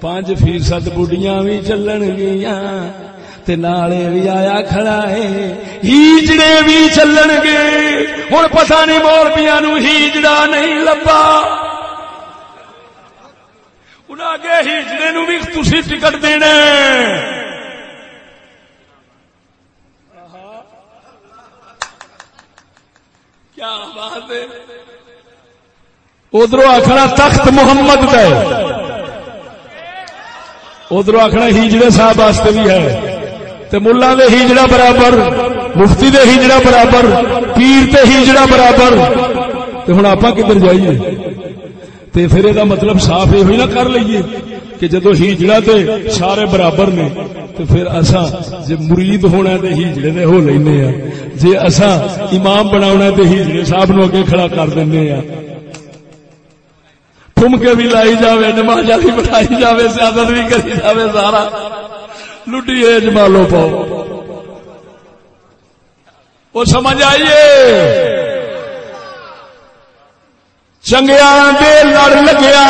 پانچ فیصد بڑھیاں بھی چلن گیا نالے بھی آیا کھڑا ہے۔ ہیجڑے بھی چلن گے ہوں پتا نہیں مولبیا نو ہیجڑا نہیں لبا۔ انہیں آگے ہیجڑے نو بھی تھی ٹکٹ دینا کیا بات ہے؟ ادھر آخنا تخت محمد کا ادھر آخنا ہیجڑے صاحب واسطے بھی ہے۔ تے ملا دے ہیجڑا برابر، مفتی دے ہیجڑا برابر، پیر تے ہیجڑا برابر۔ تے ہوں آپ کدھر جائیے؟ تے پھر یہ مطلب صاف یہ نہ کر لیے کہ جدو ہیجڑا تے سارے برابر نے تو پھر اصا جی مرید ہونا تے ہیجڑے نے ہو لینے جی اصا امام بنا تے ہیجڑے صاحب نو اگے کھڑا کر دینے ٹھمکے بھی لائی جاوے نماز بھی بٹائی جاوے سیاست بھی کری جاوے سارا۔ لٹی جمالو پاؤ۔ وہ سمجھ آئیے۔ چنگیا دے لڑ لگیا۔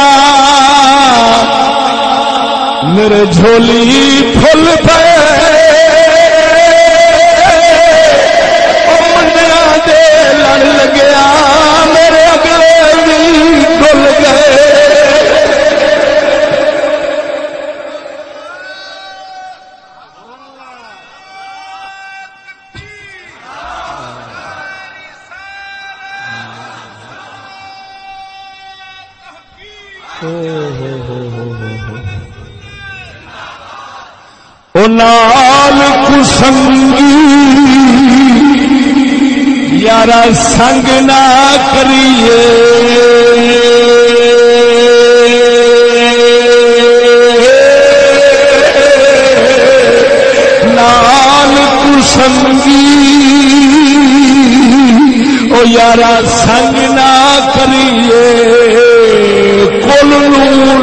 میرے جھولی پھول پہ منڈیا دے لڑ لگیا۔ نال کسنگی یار سنگ نہ کریے۔ نال کسنگی او یار سنگ نہ کریے۔ کل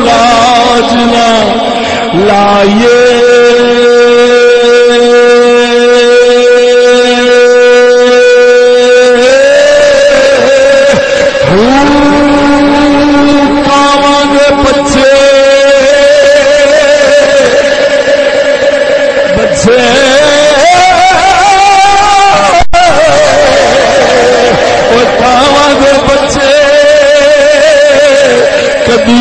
لاج نہ لائیے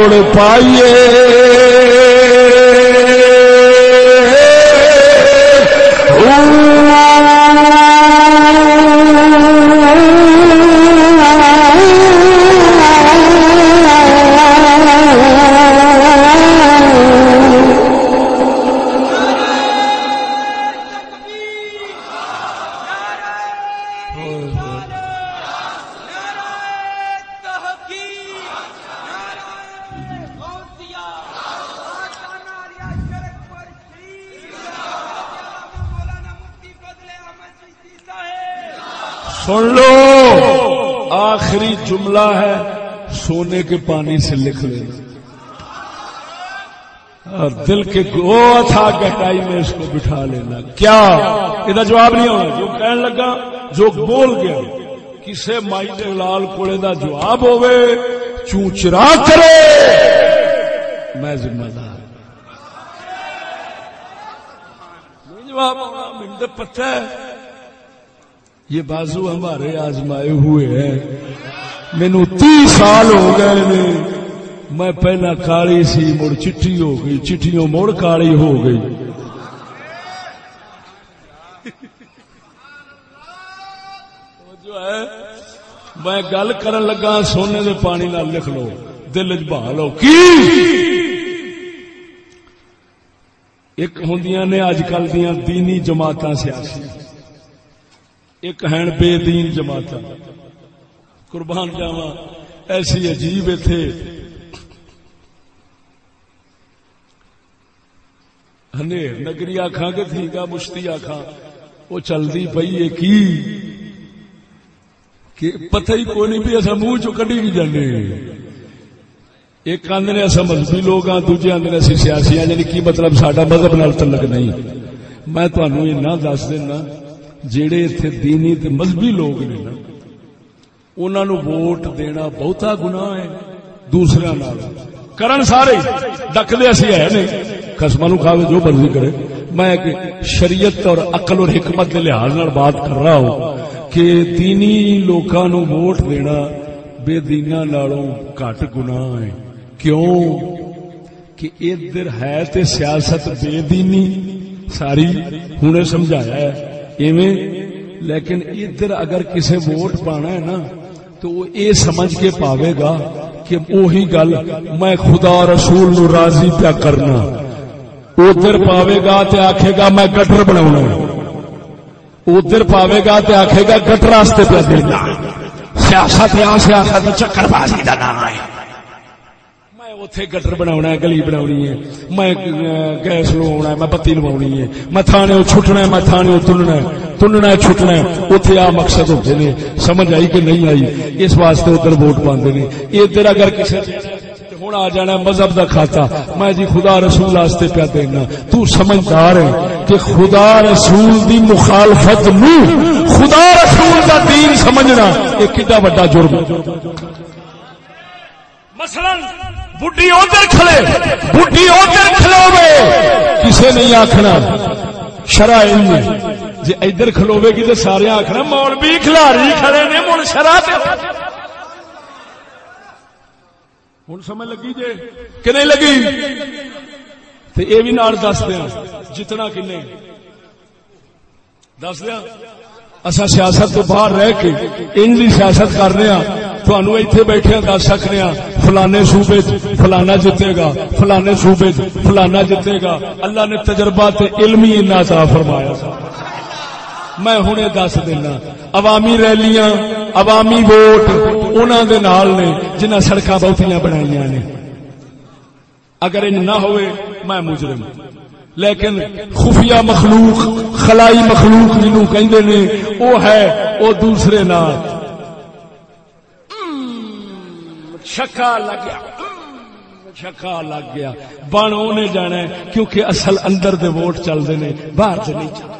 گڑ پائیے۔ کے پانی سے لکھ لینا اور دل کے گو تھا اچھا گہرائی میں اس کو بٹھا لینا۔ کیا؟ یہ جواب نہیں ہونا جو کہنے لگا، جو بول گیا۔ کسے مائی لال کوڑے دا جواب ہوئے چوچرا کرے۔ میں ذمہ دار۔ جواب مجھے پتہ ہے، یہ بازو ہمارے آزمائے ہوئے ہیں۔ مینو تیس سال ہو گئے میں پہلا کالی سی، مڑ چٹھی ہو گئی، چٹھیوں مڑ کالی ہو گئی۔ جو ہے۔ میں گل کرن لگا، سونے دے پانی نہ لکھ لو۔ دل چ بہا لو۔ کی؟ ایک ہوں نے اج کل دیا دینی جماعت سیاسی۔ ایک ہیں بے دین جماعت قربان جاوا ایسی عجیب تھے۔ نگری آخا کہ تھی گا مشتی آخا وہ چلتی پی ہے کی؟ کہ پتہ ہی کوئی نہیں بھی اصا منہ چو کڈی بھی جانے۔ ایک آدھے اصا مذہبی لوگ ہاں دوجے آدھے اسی سیاسی ہاں یعنی کی مطلب سڈا مذہب نال تعلق نہیں۔ میں تمہیں اینا دس دینا جہے اتنے دینی تے مذہبی لوگ نے نا انہوں نے ووٹ دینا بہتا گنا ہے دوسرے نال کرن سارے ڈکدے اسی ہے نہیں قسم نو کھاوے جو مرضی کرے میں شریعت اور عقل اور حکمت کے لحاظ بات کر رہا ہوں کہ دینی لوکاں نو ووٹ دینا بے دینا نالوں گھٹ گناہ ہے کیوں کہ ادھر ہے تے سیاست بے دینی ساری ہوں سمجھایا ہے ایویں لیکن ادھر اگر کسے ووٹ پانا ہے نا تو وہ یہ سمجھ کے پاوے گا کہ وہی گل میں خدا رسول نو راضی پیا کرنا۔ ادھر پاوے گا تے آکھے گا میں گٹر بنا ادھر پاوے گا تے آکھے گا گٹر راستے پہ دینا۔ سیاست یا سیاست چکر بازی کا نام ہے۔ اتے گٹر بنا گلی بنا ہے۔ میں گیس لوا میں بتی لوا ہے۔ میں تھانے چھٹنا میں تھانے تننا تننا چھٹنا اتنے آ مقصد ہوتے نے سمجھ آئی کہ نہیں آئی؟ اس واسطے ادھر ووٹ پاندے نے ادھر اگر کسی ہوں آ جانا مذہب دا کھاتا۔ میں جی خدا رسول واسطے پیا دینا۔ تو سمجھدار ہے کہ خدا رسول دی مخالفت نو خدا رسول دا دین سمجھنا یہ کتا بڑا جرم مثلا بڈی ادھر کھڑے بڈی ادھر کھلوے کسے نہیں آخنا شرع جی ادھر کھلوے گی تو سارے آخنا مولوی کھلاری کھڑے نے مڑ شرع ہوں سمجھ لگی جی کہ نہیں لگی؟ تو یہ بھی نال دس دیا۔ جتنا کن دس دیا۔ اصا سیاست تو باہر رہ کے ان کی سیاست کر رہے ہیں تھانو اتنے بیٹھے ہاں، دس سکنے ہاں۔ فلانے صوبے فلانا جیتے گا۔ فلانے صوبے فلانا جیتے گا۔ اللہ نے تجربہ تے علمی ان فرمایا۔ میں ہوں دس دینا۔ عوامی ریلیاں، عوامی ووٹ انہوں دے نال نے جنہ سڑک بہتیاں بنائی نے۔ اگر ان نہ ہوئے میں مجرم۔ لیکن خفیہ مخلوق، خلائی مخلوق جنہوں کہندے نے، وہ ہے، وہ دوسرے نال۔ شکا لگ گیا۔ شکا لگ گیا۔ بن انہیں جانا ہے کیونکہ اصل اندر دے ووٹ چلتے نے، باہر سے نہیں چلتے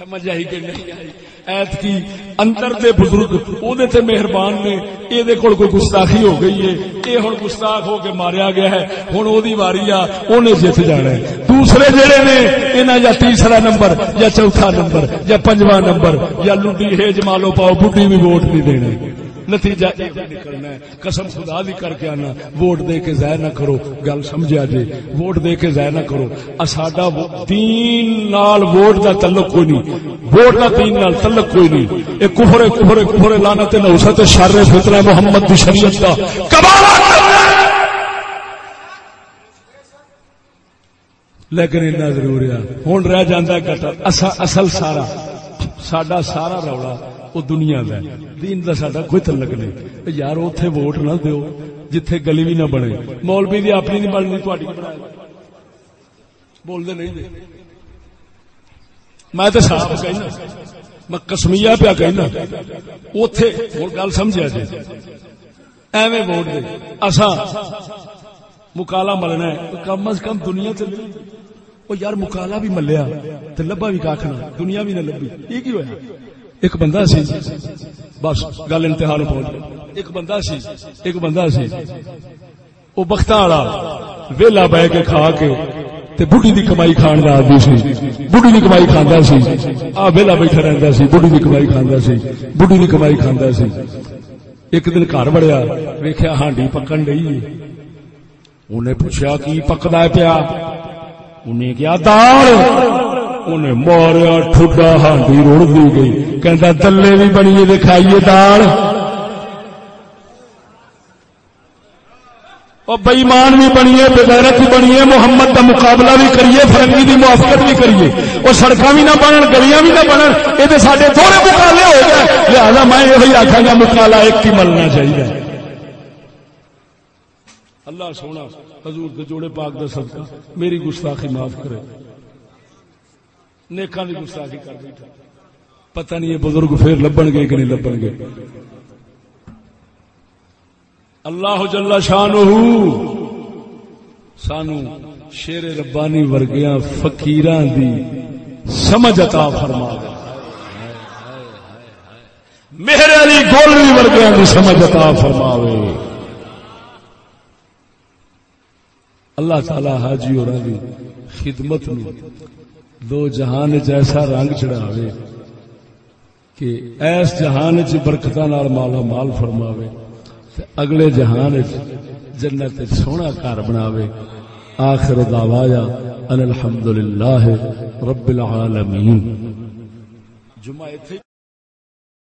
سمجھ آئی کہ نہیں آئی۔ ایت کی اندر دے بزرگ او دے تے مہربان نے اے دے کول کوئی گستاخی ہو گئی ہے۔ اے ہن گستاخ ہو کے ماریا گیا ہے۔ ہن او دی واری آ، اونے جیت جانا ہے۔ دوسرے جڑے نے، انہاں یا تیسرا نمبر، یا چوتھا نمبر، یا پنجواں نمبر، یا لڈی ہے جمالو پاؤ، بڈھی بھی ووٹ نہیں دینے۔ نتیجہ نکلنا ہے۔ قسم خدا بھی کر کے آنا۔ ووٹ دے کے ضائع نہ کرو۔ گل سمجھا جی۔ ووٹ دے کے ضائع نہ کرو۔ ساڈا دین نال ووٹ دا تعلق کوئی نہیں۔ ووٹ دا دین نال تعلق کوئی نہیں۔ اے کفر کفر کفر لعنت نوست شر فتنہ محمد دی شریعت دا۔ کباڑا لیکن اتنا ضرور ہے۔ ہوں رہ جانا گٹر اصل سارا سڈا سارا رولا وہ دنیا کا دین کا سڈا کوئی تلک نہیں۔ یار اتے ووٹ نہ دو جتھے گلی بھی نہ بنے۔ مولوی دی اپنی نہیں بننی تھوڑی بولتے نہیں دے۔ میں تو صاف کہنا میں کسمیا پیا کہنا اتے ہوں گل سمجھا جی ایویں ووٹ دے۔ اصا مکالا ملنا ہے۔ کم از کم دنیا چ وہ یار، مکالا بھی ملیا تو لبا بھی کاخنا دنیا بھی نہ لبی یہ کی ہوا ایک بندہ سی۔ بس، گل امتحان پہنچ ایک بندہ سی، ایک بندہ سی۔ وہ بخت والا، ویلا بہ کے کھا کے بڑھی دی کمائی کھان کا آدمی سی۔ بڑھی دی کمائی کھانا سی۔ آ ویلا بیٹھا رہتا سی بڑھی دی کمائی کھانا سی۔ بڑھی دی کمائی کھانا سی۔ ایک دن گھر بڑیا ویخیا ہانڈی پکن ڈی انہیں پوچھا کی پکدا پیا؟ انہیں کیا دال۔ انہیں ماریا ٹھڈا ہانڈی روڑ دی گئی کہ دلے بھی بنیے دکھائیے دال اور بئیمان بھی بنیے بغیرت بھی بنیے محمد کا مقابلہ بھی کریے فرنگی کی موافقت بھی کریے اور سڑک بھی نہ بنن گلیاں بھی نہ بنن یہ سارے تھوڑے مقابلے ہو گئے لہٰذا میں یہ آخا گا مکالا ایک ہی ملنا چاہیے اللہ سونا حضور دے جوڑے پاک دا صدقہ میری گستاخی معاف کرے نیکاں دی گستاخی کر بیٹھا۔ پتہ نہیں یہ بزرگ پھر لبن گے کہ نہیں لبن گے۔ اللہ جل شان سانو شیر ربانی ورگیا فکیر دی سمجھ عطا فرما دے۔ میرے علی گولوی ورگیا دی سمجھ عطا فرماوے اللہ تعالی حاجی اور دی خدمت نو دو جہان جیسا رنگ چڑھاوے کہ ایس جہان چ برکتاں نال مالا مال فرماوے اگلے جہان جنت سونا گھر بناوے۔ آخر دعوایا ان الحمدللہ رب العالمین۔ جمعہ